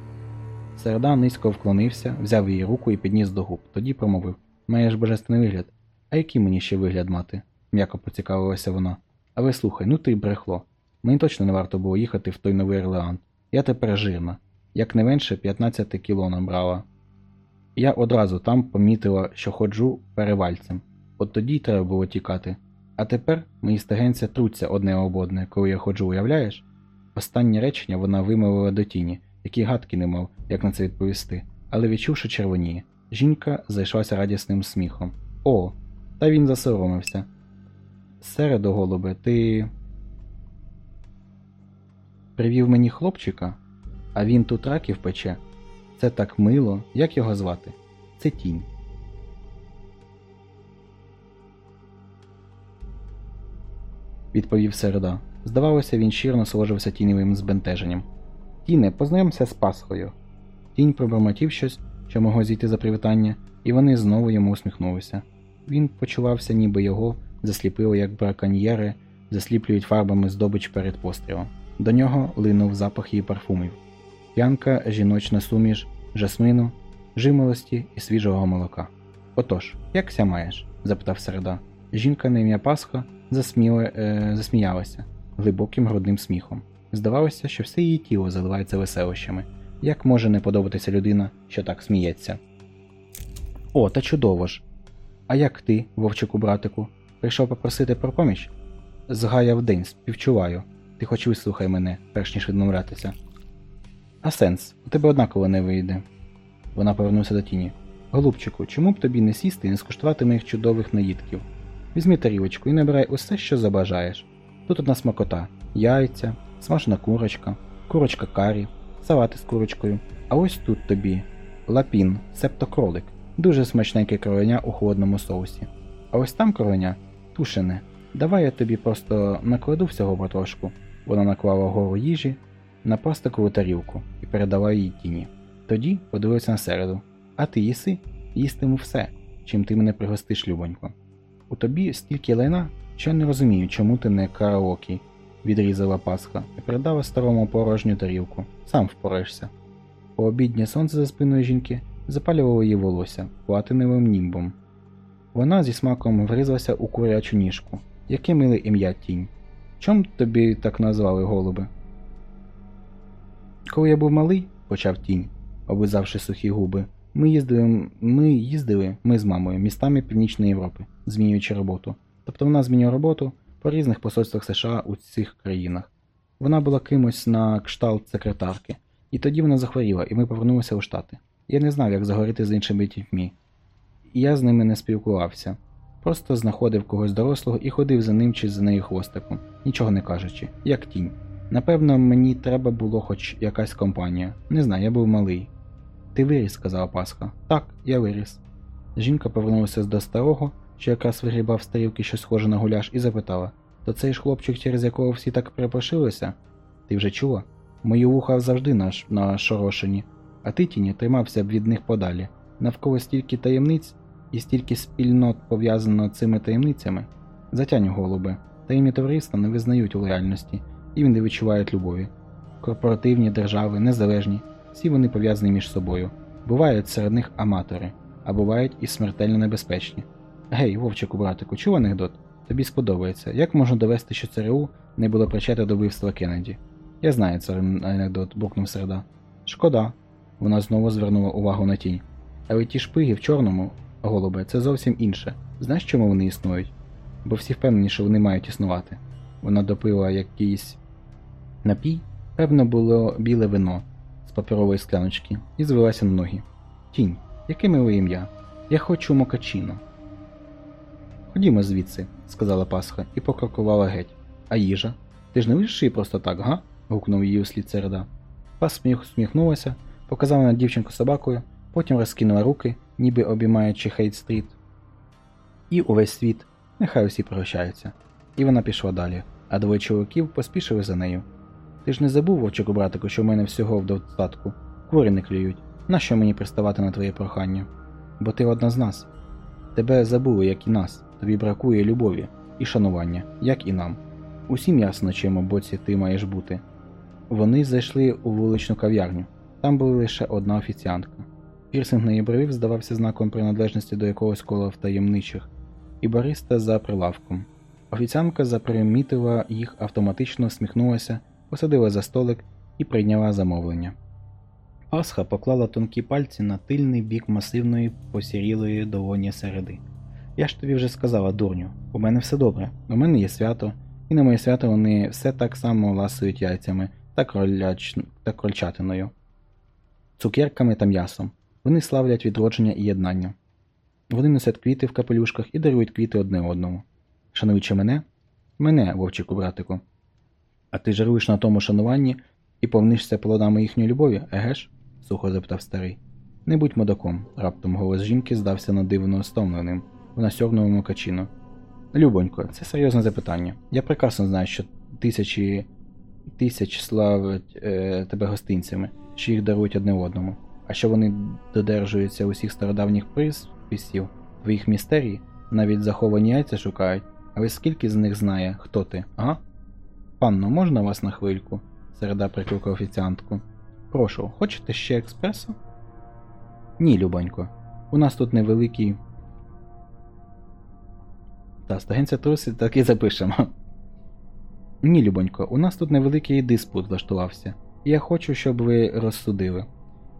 Середа низько вклонився, взяв її руку і підніс до губ. Тоді промовив Маєш божественний вигляд. А який мені ще вигляд мати? м'яко поцікавилася вона. Але слухай, ну ти брехло. Мені точно не варто було їхати в той новий Орлеан. Я тепер жирна. Як не менше 15 кіло набрала. Я одразу там помітила, що ходжу перевальцем. От тоді й треба було тікати. А тепер мої стегенця труться одне об одне, коли я ходжу, уявляєш? Останнє речення вона вимовила до тіні, який гадки не мав, як на це відповісти, але відчувши червоніє, жінка зайшлася радісним сміхом. О, та він засоромився. Середо, голубе, ти. Привів мені хлопчика, а він тут раків пече. Це так мило, як його звати? Це тінь. Відповів Середа. Здавалося, він щиро насолоджувався тіньовим збентеженням. Тіне, познайомся з Пасхою. Тінь пробормотів щось, що могло зійти за привітання, і вони знову йому усміхнулися. Він почувався, ніби його засліпило, як браконьєри засліплюють фарбами здобич перед пострілом. До нього линув запах її парфумів. П'янка, жіночна суміш, жасмину, жимолості і свіжого молока. Отож, як ся маєш? запитав середа. Жінка на ім'я Пасха засміли, е, засміялася глибоким грудним сміхом. Здавалося, що все її тіло заливається веселощами. Як може не подобатися людина, що так сміється? О, та чудово ж! А як ти, вовчику братику, прийшов попросити про поміч? Згаяв день, співчуваю. Ти хоч вислухай мене, перш ніж відмовлятися. А сенс, у тебе однаково не вийде. Вона повернувся до тіні. Голубчику, чому б тобі не сісти і не скуштувати моїх чудових наїдків? Візьми тарілочку і набирай усе, що забажаєш. Тут одна смакота, яйця, смажена курочка, курочка карі, салати з курочкою. А ось тут тобі лапін, себто кролик, дуже смачненьке кроленя у холодному соусі. А ось там кроленя тушене. Давай я тобі просто накладу всього потрошку. Вона наклала гору їжі на пластикову тарілку і передала їй тіні. Тоді подивилася на середу. А ти їси? Їстиму все, чим ти мене пригостиш, любонько. У тобі стільки лайна, що я не розумію, чому ти не караокі, відрізала Пасха і передала старому порожню тарілку. Сам впораєшся. Пообіднє сонце за спиною жінки запалювало її волосся платиновим німбом. Вона зі смаком вризалася у курячу ніжку. Яке миле ім'я тінь. Чом тобі так назвали голуби? Коли я був малий, почав тінь, облизавши сухі губи, ми їздили, ми їздили, ми з мамою, містами Північної Європи, змінюючи роботу. Тобто вона змінює роботу по різних посольствах США у цих країнах. Вона була кимось на кшталт секретарки, і тоді вона захворіла, і ми повернулися у Штати. Я не знав, як заговорити з іншими дітьми. Я з ними не спілкувався. Просто знаходив когось дорослого і ходив за ним чи за нею хвостиком, нічого не кажучи, як тінь. Напевно, мені треба було хоч якась компанія. Не знаю, я був малий. Ти виріс, сказала Пасха. Так, я виріс. Жінка повернулася до старого, що якраз вигрібав з тарілки щось схоже на гуляш, і запитала То цей ж хлопчик, через якого всі так перепрошилися? Ти вже чула? Мої вуха завжди наш нашорошені, а ти тіні тримався б від них подалі. Навколо стільки таємниць і стільки спільнот пов'язано цими таємницями. Затянь голуби. Таємні товариства не визнають лояльності і не відчувають любові. Корпоративні держави, незалежні, всі вони пов'язані між собою. Бувають серед них аматори, а бувають і смертельно небезпечні. Гей, вовчику, братику, чув анекдот? Тобі сподобається. Як можна довести, що ЦРУ не було причетне до вбивства Кеннеді? Я знаю цей анекдот, буркнув середа. Шкода. Вона знову звернула увагу на тінь. Але ті шпиги в чорному, голубе, це зовсім інше. Знаєш, чому вони існують? Бо всі впевнені, що вони мають існувати. Вона допила якийсь напій, певно, було біле вино паперової скляночки, і звелася на ноги. Тінь, яке миле ім'я? Я хочу мокачино. Ходімо звідси, сказала Пасха і покрокувала геть. А їжа? Ти ж не лишиш її просто так, га? гукнув її услід середа. Пасха усміхнулася, показала на дівчинку з собакою, потім розкинула руки, ніби обіймаючи Хейт-стріт. І увесь світ, нехай усі прощаються. І вона пішла далі, а двоє чоловіків поспішили за нею. Ти ж не забув, вовчику братику, що в мене всього в достатку. Кури не клюють. Нащо мені приставати на твоє прохання? Бо ти одна з нас. Тебе забули, як і нас. Тобі бракує любові і шанування, як і нам. Усім ясно, чим боці ти маєш бути. Вони зайшли у вуличну кав'ярню. Там була лише одна офіціантка. Пірсинг на її бровів здавався знаком приналежності до якогось кола втаємничих, і бариста за прилавком. Офіціантка запримітила їх, автоматично всміхнулася, посадила за столик і прийняла замовлення. Пасха поклала тонкі пальці на тильний бік масивної посірілої долоні середи. Я ж тобі вже сказала, дурню, у мене все добре, у мене є свято, і на моє свято вони все так само ласують яйцями та, кроляч... та крольчатиною, цукерками та м'ясом. Вони славлять відродження і єднання. Вони носять квіти в капелюшках і дарують квіти одне одному. Шануючи мене, мене, вовчику братику. А ти жаруєш на тому шануванні і повнишся плодами їхньої любові, еге ж? сухо запитав старий. Не будь мудаком, раптом голос жінки здався надивно стомленим. Вона сьорнула Мокачіно. Любонько, це серйозне запитання. Я прекрасно знаю, що тисячі тисяч славить е, тебе гостинцями, що їх дарують одне одному, а що вони додержуються усіх стародавніх присписів, твоїх містерій, навіть заховані яйця шукають, але скільки з них знає, хто ти, ага? Панно, можна вас на хвильку? Середа прикликав офіціантку. Прошу, хочете ще експресо? Ні, Любонько. У нас тут невеликий. Та, стагенця труси так і запишемо. Ні, Любонько, у нас тут невеликий диспут влаштувався, я хочу, щоб ви розсудили.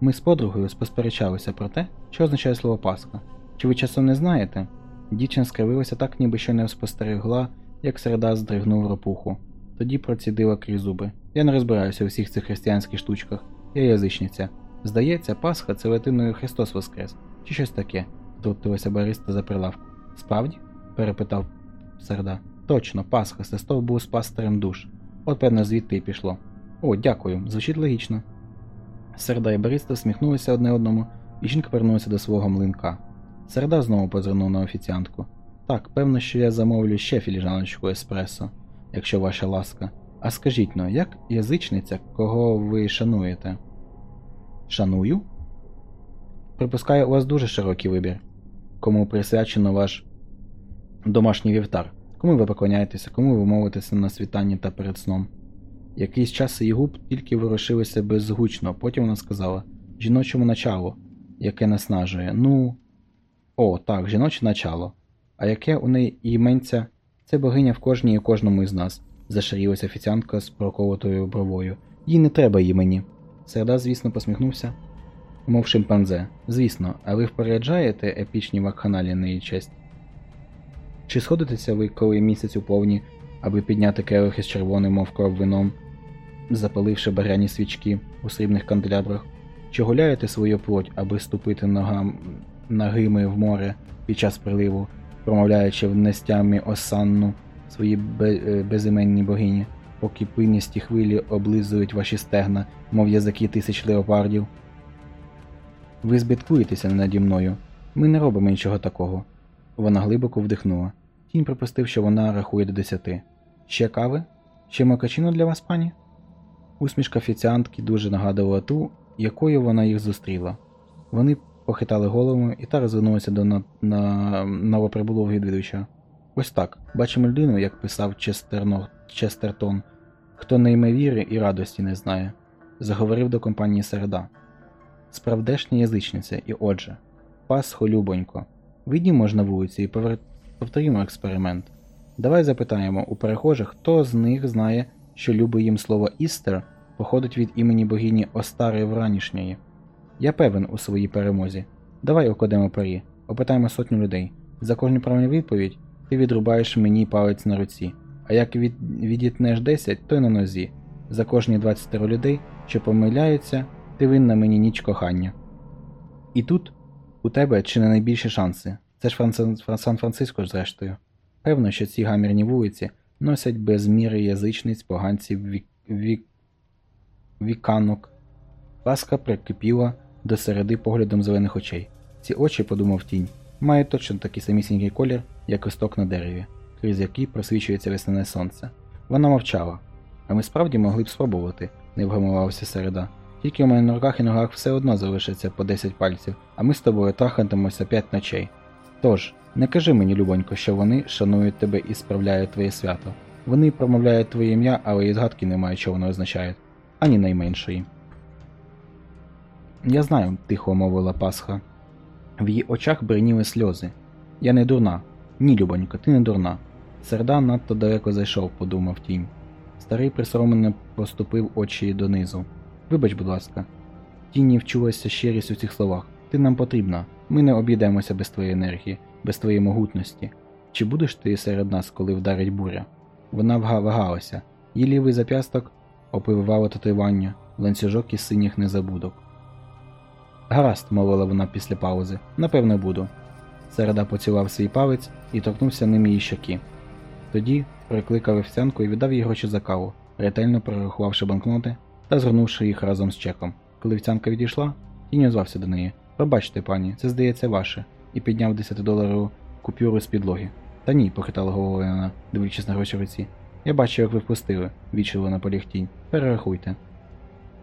Ми з подругою посперечалися про те, що означає слово Пасха. Чи ви часом не знаєте? Дівчина скривилася так, ніби ще не спостерегла, як середа здригнув ропуху. Тоді процідила крізь зуби. Я не розбираюся у всіх цих християнських штучках. Я язичниця. Здається, Пасха це латиною Христос Воскрес, чи щось таке, втрутилася бариста за прилавку. Справді? перепитав серда. Точно, Пасха, Сестов був спастерем душ. От певно звідти і пішло. О, дякую, звучить логічно. Серда і бариста всміхнулися одне одному, і жінка повернулася до свого млинка. Серда знову позирнув на офіціантку. Так, певно, що я замовлю ще філіжаночку еспресо, якщо ваша ласка. А скажіть но, як язичниця, кого ви шануєте? Шаную? Припускаю, у вас дуже широкий вибір. Кому присвячено ваш домашній вівтар, кому ви поклоняєтеся, кому ви мовитеся на світанні та перед сном. Якийсь час її губ тільки ворушилися безгучно, потім вона сказала жіночому началу, яке наснажує. Ну. О, так, жіноче начало. А яке у неї іменця? Це богиня в кожній і кожному із нас, зашарілася офіціантка з проколотою бровою. Їй не треба імені. Серда, звісно, посміхнувся. Мов шимпанзе. Звісно, а ви впереджаєте епічні вакханалії на її честь? Чи сходитеся ви, коли місяць у повні, аби підняти келихи з червоним, мов кров вином, запаливши баряні свічки у срібних канделябрах? Чи гуляєте свою плоть, аби ступити ногам ногими в море під час приливу, промовляючи в нестямі осанну свої бе- безіменні богині, поки пиністі хвилі облизують ваші стегна, мов язики тисяч леопардів? Ви збиткуєтеся наді мною. Ми не робимо нічого такого. Вона глибоко вдихнула. Тінь припустив, що вона рахує до десяти. Ще кави? Ще мокачину для вас, пані? Усмішка офіціантки дуже нагадувала ту, якою вона їх зустріла. Вони похитали головами і та розвернулася до на... на... новоприбулого відвідувача. Ось так. Бачимо людину, як писав Честерно... Честертон, хто не віри і радості не знає, заговорив до компанії Середа. Справдешня язичниця, і отже, Пасхо, любонько, вийдімо ж на вулиці і повер... повторімо експеримент. Давай запитаємо у перехожих, хто з них знає, що любе їм слово Істер походить від імені богині Остари Вранішньої. Я певен у своїй перемозі. Давай окладемо парі, опитаємо сотню людей. За кожну правильну відповідь ти відрубаєш мені палець на руці, а як від... відітнеш 10, то й на нозі. За кожні 20 людей, що помиляються, ти винна мені ніч кохання. І тут у тебе чи не найбільші шанси. Це ж Сан-Франциско зрештою. Певно, що ці гамірні вулиці носять без міри язичниць, поганців, вік... Вік... віканок. Ласка прикипіла до середи поглядом зелених очей. Ці очі, подумав тінь, мають точно такий самісінький колір, як листок на дереві, крізь який просвічується весняне сонце. Вона мовчала. А ми справді могли б спробувати, не вгамувався середа. Тільки у мене на руках і ногах все одно залишиться по 10 пальців, а ми з тобою трахатимемося 5 ночей. Тож, не кажи мені, любонько, що вони шанують тебе і справляють твоє свято. Вони промовляють твоє ім'я, але і згадки не мають, що воно означає, ані найменшої. Я знаю, тихо мовила Пасха. В її очах бриніли сльози. Я не дурна. Ні, Любонько, ти не дурна. Серда надто далеко зайшов, подумав тінь. Старий присоромлено поступив очі донизу. Вибач, будь ласка. Тіні вчулася щирість у цих словах. Ти нам потрібна. Ми не обійдемося без твоєї енергії, без твоєї могутності. Чи будеш ти серед нас, коли вдарить буря? Вона вагалася. Її лівий зап'ясток опивало татуювання, ланцюжок із синіх незабудок. Гаразд, мовила вона після паузи. Напевно, буду. Середа поцілував свій палець і торкнувся ним її щоки. Тоді прикликав офіціантку і віддав їй гроші за каву, ретельно прорахувавши банкноти та згорнувши їх разом з чеком. Коли офіціантка відійшла, тінь озвався до неї. Пробачте, пані, це здається ваше, і підняв 10-доларову купюру з підлоги. Та ні, похитала головою вона, дивлячись на гроші руці. Я бачу, як ви впустили, вічила на поліг тінь. Перерахуйте.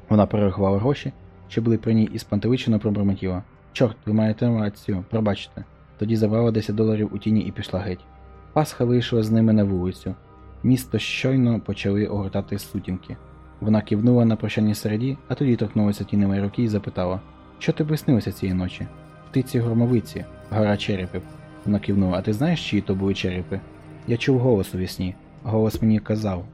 Вона перерахувала гроші, що були при ній і спантеличено пробормотіла. Чорт, ви маєте рацію, пробачте. Тоді забрала 10 доларів у тіні і пішла геть. Пасха вийшла з ними на вулицю. Місто щойно почали огортати сутінки. Вона кивнула на прощання середі, а тоді торкнулася тіневої руки і запитала: Що ти приснилося цієї ночі? Птиці громовиці, гора черепів. Вона кивнула, а ти знаєш, чиї то були черепи? Я чув голос у вісні. Голос мені казав.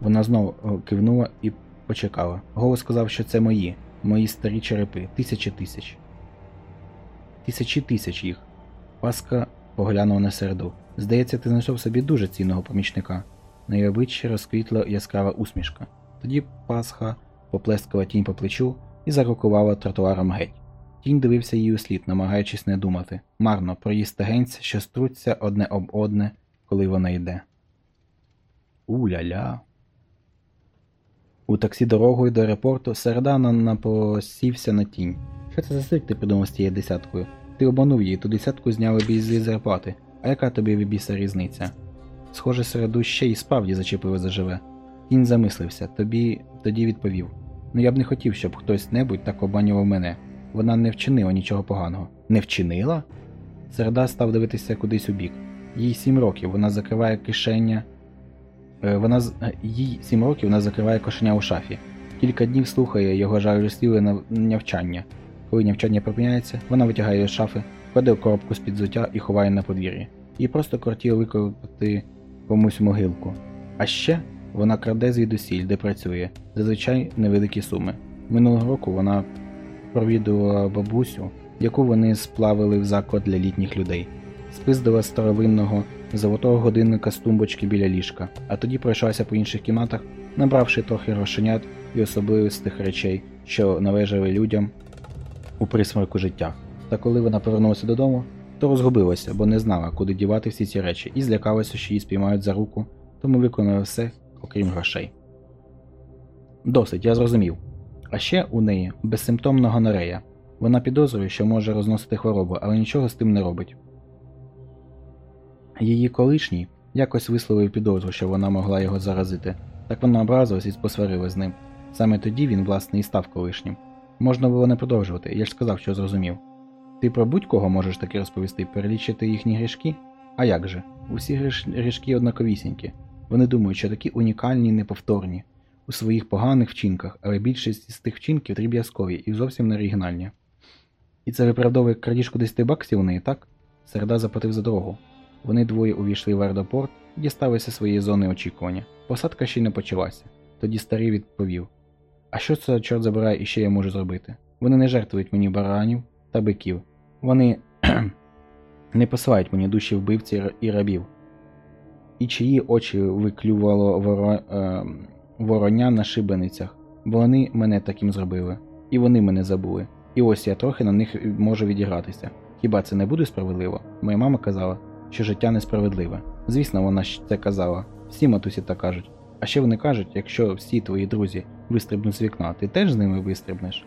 Вона знову кивнула і почекала. Голос сказав, що це мої, мої старі черепи, тисячі тисяч. Тисячі тисяч їх. Паска поглянула на середу. Здається, ти знайшов собі дуже цінного помічника. На її обличчі розквітла яскрава усмішка. Тоді Пасха поплескала тінь по плечу і зарокувала тротуаром геть. Тінь дивився їй у слід, намагаючись не думати. Марно про її що струться одне об одне, коли вона йде. У-ля-ля. У таксі дорогою до аеропорту Середана напосівся на тінь. Що це за цирк ти придумав з тією десяткою? Ти обманув її, ту десятку зняли б її зарплати. А яка тобі від біса різниця? Схоже, середу ще й справді зачепили заживе. Тінь замислився, тобі тоді відповів. Ну я б не хотів, щоб хтось небудь так обманював мене. Вона не вчинила нічого поганого. Не вчинила? Середа став дивитися кудись у бік. Їй сім років, вона закриває кишеня. Е, Вона з- е, їй сім років вона закриває кошеня у шафі. Кілька днів слухає його жалюсліве нав- нявчання. Коли нявчання припиняється, вона витягає з шафи, кладе в коробку з-під взуття і ховає на подвір'ї. Їй просто кортіло викопати комусь могилку. А ще вона краде звідусіль, де працює, зазвичай невеликі суми. Минулого року вона провідувала бабусю, яку вони сплавили в заклад для літніх людей. Спиздила старовинного золотого годинника з тумбочки біля ліжка, а тоді пройшлася по інших кімнатах, набравши трохи грошенят і особливостих речей, що належали людям у присмерку життя. Та коли вона повернулася додому, то розгубилася, бо не знала, куди дівати всі ці речі, і злякалася, що її спіймають за руку, тому виконала все, окрім грошей. Досить, я зрозумів. А ще у неї безсимптомна гонорея. Вона підозрює, що може розносити хворобу, але нічого з тим не робить. Її колишній якось висловив підозру, що вона могла його заразити, так вона образилась і посварила з ним. Саме тоді він, власне, і став колишнім. Можна було не продовжувати, я ж сказав, що зрозумів. Ти про будь-кого можеш таки розповісти, перелічити їхні грішки? А як же? Усі гріш... грішки однаковісінькі. Вони думають, що такі унікальні і неповторні у своїх поганих вчинках, але більшість з тих вчинків дріб'язкові і зовсім не оригінальні. І це виправдовує крадіжку 10 баксів у неї, так? Середа заплатив за дорогу. Вони двоє увійшли в аеропорт дісталися своєї зони очікування. Посадка ще не почалася. Тоді старий відповів: А що це, чорт забирає, і ще я можу зробити? Вони не жертвують мені баранів та биків. Вони не посилають мені душі вбивці і рабів. І чиї очі виклювало воро... е... вороня на шибеницях. Вони мене таким зробили. І вони мене забули. І ось я трохи на них можу відігратися. Хіба це не буде справедливо? Моя мама казала, що життя несправедливе. Звісно, вона це казала. Всі матусі так кажуть. А ще вони кажуть, якщо всі твої друзі вистрибнуть з вікна, ти теж з ними вистрибнеш.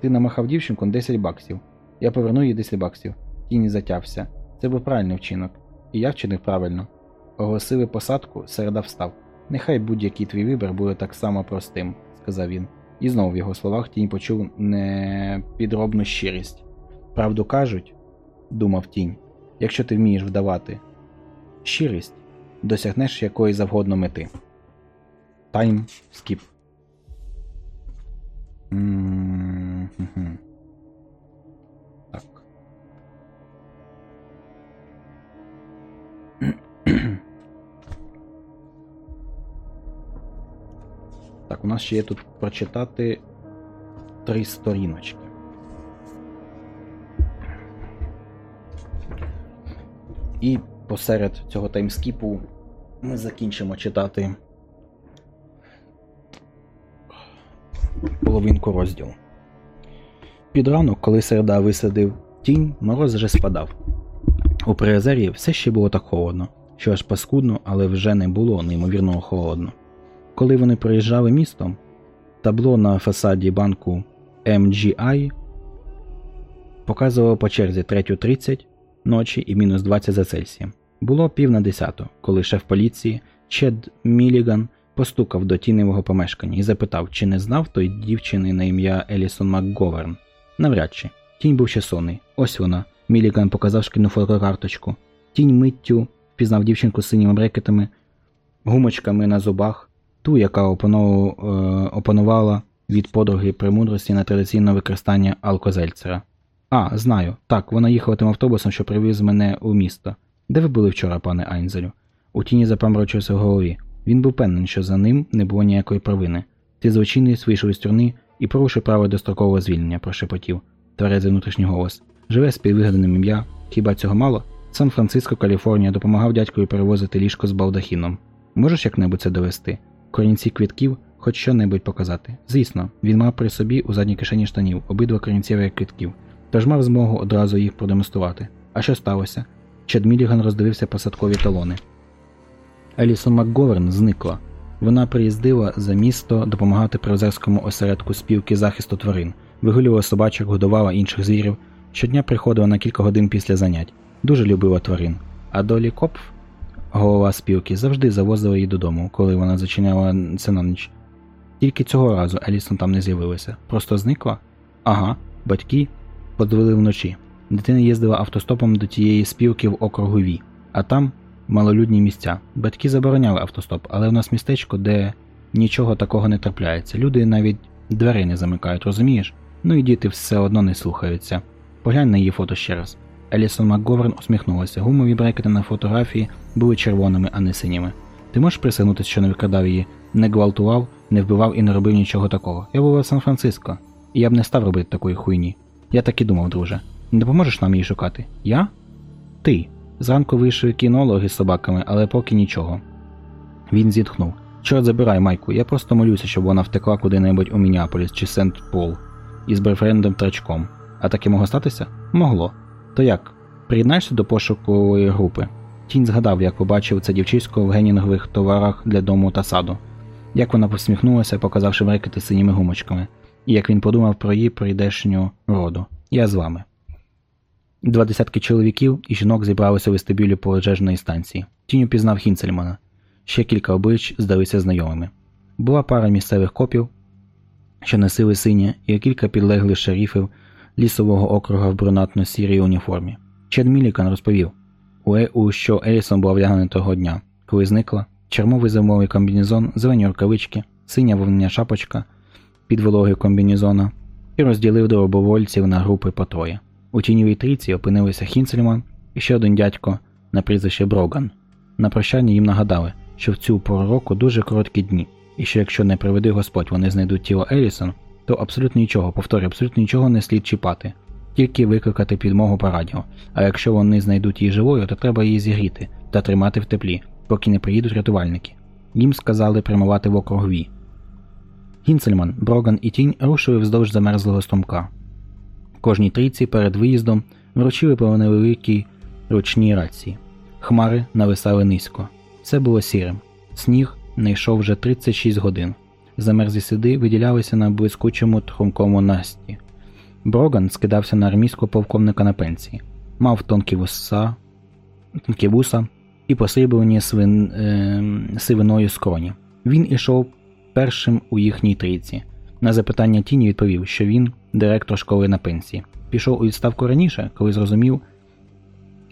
Ти намахав дівчинку 10 баксів. Я поверну їй 10 баксів. Тіні затявся. Це був правильний вчинок. І я вчинив правильно. Оголосили посадку, середа встав. Нехай будь-який твій вибір буде так само простим, сказав він. І знову в його словах тінь почув непідробну щирість. Правду кажуть, думав тінь, якщо ти вмієш вдавати щирість, досягнеш якої завгодно мети. Тайм скіп. Так. Так, у нас ще є тут прочитати три сторіночки. І посеред цього таймскіпу ми закінчимо читати половинку розділу. Під ранок, коли середа висадив тінь, мороз вже спадав. У Приазерії все ще було так холодно, що аж паскудно, але вже не було неймовірно холодно. Коли вони проїжджали містом, табло на фасаді банку MGI показувало по черзі 3.30 ночі і мінус 20 за Цельсієм. Було пів на десяту, коли шеф поліції Чед Міліган постукав до тіневого помешкання і запитав, чи не знав той дівчини на ім'я Елісон МакГоверн. Навряд чи. Тінь був ще сонний. Ось вона. Міліган показав шкільну фотокарточку. Тінь миттю впізнав дівчинку з синіми брекетами, гумочками на зубах, ту, яка е, опанувала від подруги премудрості на традиційне використання алкозельцера. А, знаю. Так, вона їхала тим автобусом, що привіз мене у місто. Де ви були вчора, пане Айнзелю? У тіні запаморочився в голові. Він був певний, що за ним не було ніякої провини. Ти злочинець вийшов із тюрни і порушив право дострокового звільнення, прошепотів, тверезий внутрішній голос. Живе з підвигаданим ім'я. Хіба цього мало? Сан-Франциско, Каліфорнія, допомагав дядькові перевозити ліжко з балдахіном. Можеш як-небудь це довести? Корінці квітків, хоч що-небудь показати. Звісно, він мав при собі у задній кишені штанів обидва корінцеві квітків, тож мав змогу одразу їх продемонструвати. А що сталося? Чед Міліган роздивився посадкові талони. Елісон МакГоверн зникла. Вона приїздила за місто допомагати Приозерському осередку співки захисту тварин, вигулювала собачок, годувала інших звірів. Щодня приходила на кілька годин після занять. Дуже любила тварин. А Долі Копф, голова спілки, завжди завозила її додому, коли вона зачиняла це на ніч. Тільки цього разу Елісон там не з'явилася. Просто зникла? Ага, батьки подвели вночі. Дитина їздила автостопом до тієї спілки в округу Ві, а там малолюдні місця. Батьки забороняли автостоп, але в нас містечко, де нічого такого не трапляється. Люди навіть дверей не замикають, розумієш? Ну і діти все одно не слухаються. Поглянь на її фото ще раз. Елісон МакГоверн усміхнулася. Гумові брекети на фотографії були червоними, а не синіми. Ти можеш присягнутися, що не викрадав її, не гвалтував, не вбивав і не робив нічого такого. Я був в Сан-Франциско, і я б не став робити такої хуйні. Я так і думав, друже. Не допоможеш нам її шукати? Я? Ти. Зранку вийшли кінологи з собаками, але поки нічого. Він зітхнув. Чорт забирай, Майку, я просто молюся, щоб вона втекла куди-небудь у Мініаполіс чи Сент Пол із бойфрендом трачком. А таке могло статися? Могло. То як? Приєднаєшся до пошукової групи? Тінь згадав, як побачив це дівчисько в генінгових товарах для дому та саду, як вона посміхнулася, показавши брекети синіми гумочками, як він подумав про її прийдешню роду. Я з вами. Два десятки чоловіків і жінок зібралися у вестибюлі пожежної станції. Тінь упізнав Хінцельмана. Ще кілька облич здалися знайомими. Була пара місцевих копів, що носили синє, і кілька підлеглих шерифів лісового округа в брунатно-сірій уніформі. Чед Мілікан розповів, у що Елісон була вдягнена того дня, коли зникла, чермовий зимовий комбінезон, зелені рукавички, синя вовняна шапочка під вологою комбінезона і розділив добровольців на групи по троє. У тіньовій трійці опинилися Хінцельман і ще один дядько на прізвище Броган. На прощання їм нагадали, що в цю пору року дуже короткі дні, і що якщо не приведи Господь вони знайдуть тіло Елісон, то абсолютно нічого, повторюю, абсолютно нічого не слід чіпати, тільки викликати підмогу по радіо. А якщо вони знайдуть її живою, то треба її зігріти та тримати в теплі, поки не приїдуть рятувальники. Їм сказали прямувати в округ Ві. Гінцельман, Броган і Тінь рушили вздовж замерзлого струмка. Кожній трійці перед виїздом вручили по невеликій ручній рації. Хмари нависали низько. Все було сірим. Сніг не йшов вже 36 годин. Замерзлі сиди виділялися на блискучому тхумкому насті. Броган скидався на армійського полковника на пенсії, мав тонкі вуса, тонкі вуса і посріблені свин, е, сивиною скроні. Він ішов першим у їхній трійці. На запитання Тіні відповів, що він директор школи на пенсії. Пішов у відставку раніше, коли зрозумів,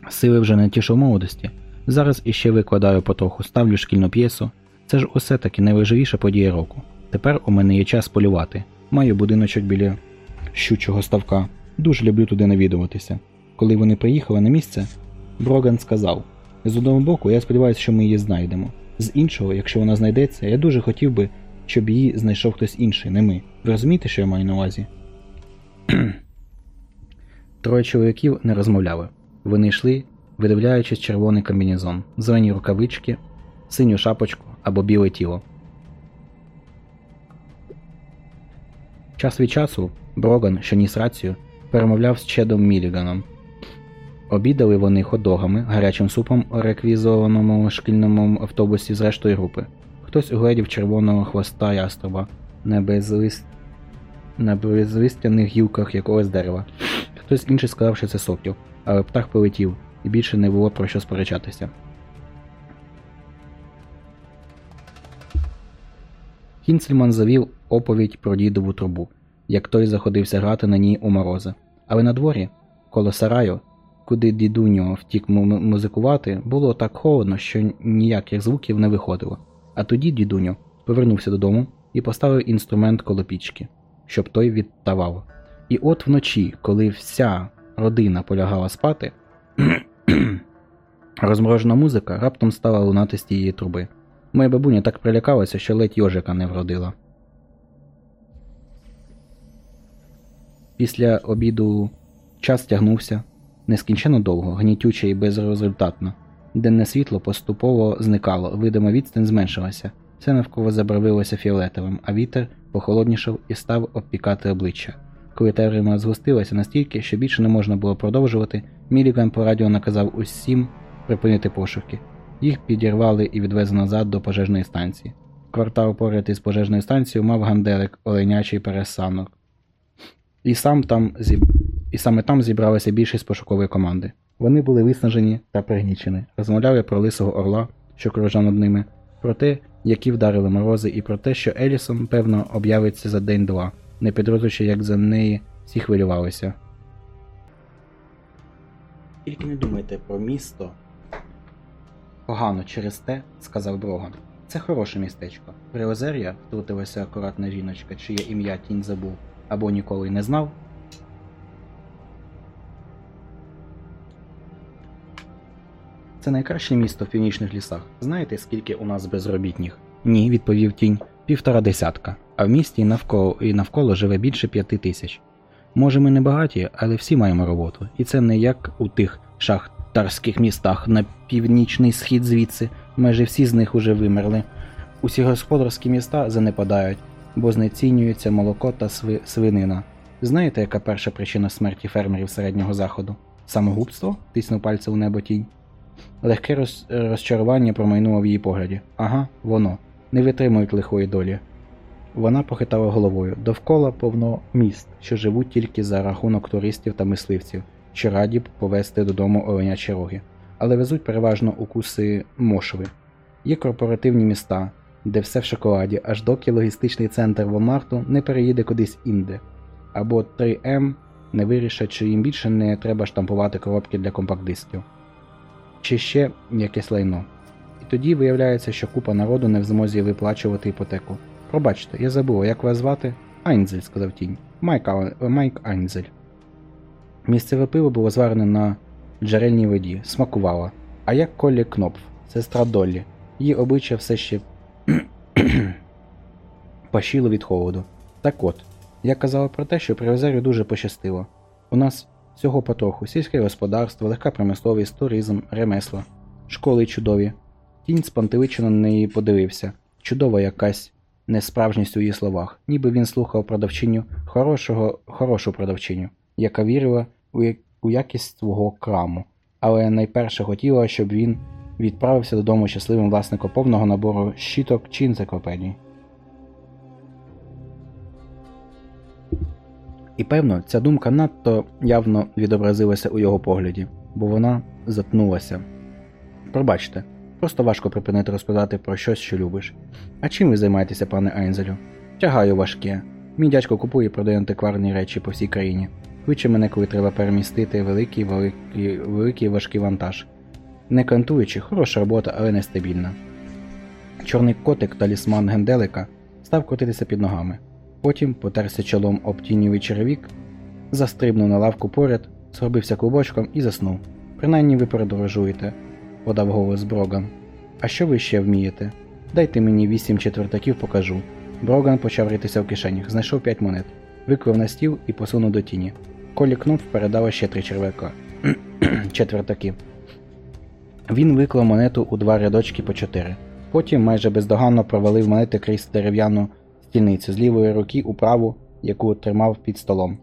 сили вже не ті, що в молодості. Зараз іще викладаю потроху, ставлю шкільну п'єсу. Це ж усе таки найважливіша подія року. Тепер у мене є час полювати. Маю будиночок біля щучого ставка. Дуже люблю туди навідуватися. Коли вони приїхали на місце, Броган сказав: з одного боку, я сподіваюся, що ми її знайдемо. З іншого, якщо вона знайдеться, я дуже хотів би, щоб її знайшов хтось інший, не ми. Ви розумієте, що я маю на увазі? Троє чоловіків не розмовляли. Вони йшли, видивляючись червоний комбінезон, зелені рукавички, синю шапочку або біле тіло. Час від часу Броган, що ніс рацію, перемовляв з Чедом Міліганом. Обідали вони ходогами, гарячим супом у реквізованому шкільному автобусі з рештою групи. Хтось угледів червоного хвоста яструба на, безлист... на безлистяних гілках якогось дерева. Хтось інший сказав, що це сокіл, але птах полетів, і більше не було про що сперечатися. Кінцельман завів оповідь про дідову трубу, як той заходився грати на ній у морози. Але на дворі, коло сараю, куди дідуньо втік музикувати, було так холодно, що ніяких звуків не виходило. А тоді дідуньо повернувся додому і поставив інструмент коло пічки, щоб той відтавав. І от вночі, коли вся родина полягала спати, розморожена музика раптом стала лунати з тієї труби. Моя бабуня так прилякалася, що ледь йожика не вродила. Після обіду час тягнувся нескінченно довго, гнітюче і безрезультатно. Денне світло поступово зникало, видима відстань зменшилася, все навколо забарвилося фіолетовим, а вітер похолоднішав і став обпікати обличчя. Коли темрява згустилася настільки, що більше не можна було продовжувати, Міліган по радіо наказав усім припинити пошуки. Їх підірвали і відвезли назад до пожежної станції. Квартал поряд із пожежною станцією мав ганделик оленячий пересанок. І, сам там зіб... і саме там зібралася більшість пошукової команди. Вони були виснажені та пригнічені, розмовляли про лисого орла, що кружав над ними, про те, які вдарили морози, і про те, що Елісон, певно, об'явиться за день-два, не підрозуміючи, як за неї всі хвилювалися. Тільки не думайте про місто. Погано через те, сказав Броган. Це хороше містечко. Приозер'я, втрутилася акуратна жіночка, чиє ім'я тінь забув або ніколи не знав. Це найкраще місто в північних лісах. Знаєте, скільки у нас безробітних? Ні, відповів тінь. Півтора десятка. А в місті і навколо, і навколо живе більше п'яти тисяч. Може, ми не багаті, але всі маємо роботу. І це не як у тих шахтарських містах на північний схід звідси. Майже всі з них уже вимерли. Усі господарські міста занепадають, бо знецінюється молоко та сви... свинина. Знаєте, яка перша причина смерті фермерів середнього заходу? Самогубство? тиснув пальцем у небо тінь. Легке роз... розчарування промайнуло в її погляді. Ага, воно. Не витримують лихої долі. Вона похитала головою. Довкола повно міст, що живуть тільки за рахунок туристів та мисливців, що раді б повезти додому оленячі роги, але везуть переважно укуси мошви. Є корпоративні міста, де все в шоколаді, аж доки логістичний центр Walmartу не переїде кудись інде. Або 3М не вирішать, що їм більше не треба штампувати коробки для компакт-дисків. Чи ще якесь лайно. І тоді виявляється, що купа народу не в змозі виплачувати іпотеку. Пробачте, я забула, як вас звати? Айнзель, сказав тінь. Майк, Майк Айнзель. Місцеве пиво було зварене на джерельній воді, смакувало. А як Колі Кнопф, сестра Доллі. Її обличчя все ще пашіло від холоду. Так от, я казала про те, що при озері дуже пощастило. У нас всього потроху сільське господарство, легка промисловість, туризм, ремесла, школи чудові. Тінь спантеличено на неї подивився. Чудова якась несправжність у її словах, ніби він слухав продавчиню хорошого, хорошу продавчиню, яка вірила у, я- у якість свого краму, але найперше хотіла, щоб він відправився додому щасливим власником повного набору щіток чи енциклопедій. І певно, ця думка надто явно відобразилася у його погляді, бо вона затнулася. Пробачте, просто важко припинити розповідати про щось, що любиш. А чим ви займаєтеся, пане Айнзелю? Тягаю важке. Мій дядько купує і продає антикварні речі по всій країні. Кличе мене, коли треба перемістити великий, великий, великий важкий вантаж. Не кантуючи, хороша робота, але нестабільна. Чорний котик талісман Генделика став крутитися під ногами. Потім потерся чолом об тіньовий черевік, застрибнув на лавку поряд, зробився клубочком і заснув. Принаймні ви подорожуєте, подав голос Броган. А що ви ще вмієте? Дайте мені вісім четвертаків покажу. Броган почав ритися в кишенях, знайшов 5 монет, виклав на стіл і посунув до тіні. Колі Кнопф передала ще три черв'яка. четвертаки. Він виклав монету у два рядочки по чотири. Потім майже бездоганно провалив монети крізь дерев'яну стільницю з лівої руки у праву, яку тримав під столом.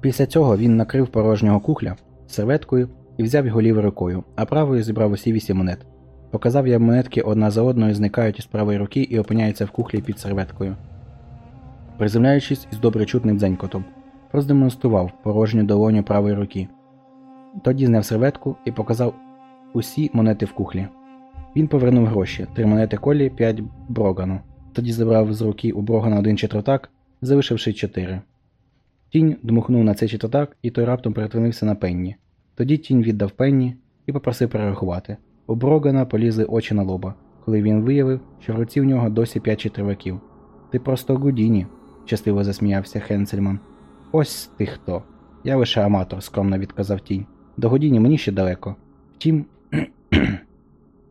Після цього він накрив порожнього кухля серветкою і взяв його лівою рукою, а правою зібрав усі вісім монет. Показав як монетки одна за одною зникають із правої руки і опиняються в кухлі під серветкою. Приземляючись із добре чутним дзенькотом, продемонстрував порожню долоню правої руки. Тоді зняв серветку і показав усі монети в кухлі. Він повернув гроші три монети колі, п'ять брогану. Тоді забрав з руки у брогана один четвертак, залишивши чотири. Тінь дмухнув на цей четвертак, і той раптом перетворився на пенні. Тоді тінь віддав пенні і попросив перерахувати. У Брогана полізли очі на лоба, коли він виявив, що в руці в нього досі п'ять четверків. Ти просто Гудіні, щасливо засміявся Хенцельман. Ось ти хто. Я лише аматор, скромно відказав тінь. До Гудіні мені ще далеко. Втім,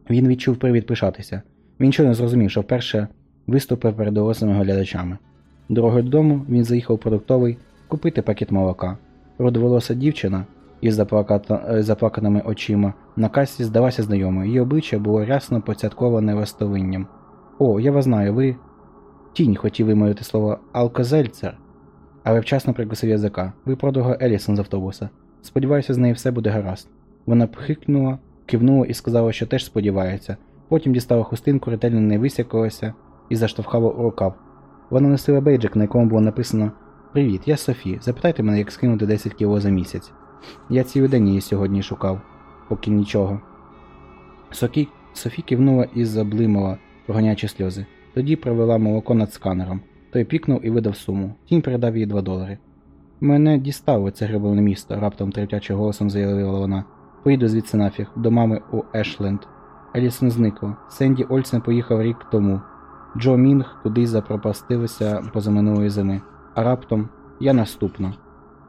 він відчув привід пишатися. Він щойно зрозумів, що вперше виступив перед дорослими глядачами. Дорогою додому він заїхав у продуктовий купити пакет молока. Родоволоса дівчина із заплаката- е, заплаканими очима на касі здалася знайомою. Її обличчя було рясно поцятковане ластовинням. О, я вас знаю, ви. Тінь хотів вимовити слово Алкозельцер, але вчасно прикусив язика. Ви подруга Елісон з автобуса. Сподіваюся, з нею все буде гаразд. Вона пхикнула, кивнула і сказала, що теж сподівається. Потім дістала хустинку, ретельно не висякалася і заштовхала у рукав. Вона носила бейджик, на якому було написано Привіт, я Софі. Запитайте мене, як скинути 10 кіло за місяць. Я цілий день її сьогодні шукав, поки нічого. Сокі... Софі кивнула і заблимала, проганяючи сльози. Тоді провела молоко над сканером. Той пікнув і видав суму. Тінь передав їй 2 долари. Мене дістало це грьобане місто, раптом тремтячим голосом заявила вона. Поїду звідси нафіг, до мами у Ешленд. Елісон зникла. Сенді Ольсен поїхав рік тому. Джо Мінг кудись запропастився позаминулої зими. А раптом я наступна.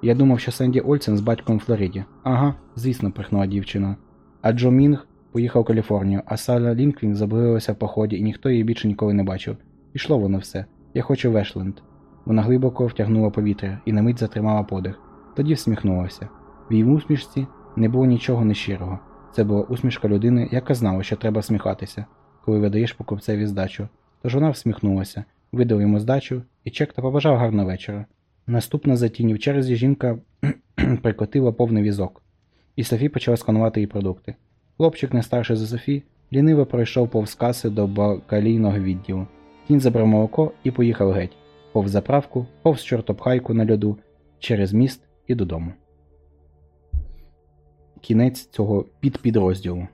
Я думав, що Сенді Ольсен з батьком в Флориді. Ага, звісно, пирхнула дівчина. А Джо Мінг поїхав в Каліфорнію, а Сара Ліндквіст заблудилася в поході, і ніхто її більше ніколи не бачив. Пішло воно все. Я хочу в Ешленд. Вона глибоко втягнула повітря і на мить затримала подих. Тоді всміхнулася. В її усмішці не було нічого нещирого. Це була усмішка людини, яка знала, що треба сміхатися, коли видаєш покупцеві здачу. Тож вона всміхнулася, видав йому здачу і чек та побажав гарного вечора. Наступна за тіні в черзі жінка прикотила повний візок, і Софі почала сканувати її продукти. Хлопчик, не старший за Софі, ліниво пройшов повз каси до бакалійного відділу. Тінь забрав молоко і поїхав геть, повз заправку, повз чортопхайку на льоду, через міст і додому. Кінець цього підпідрозділу.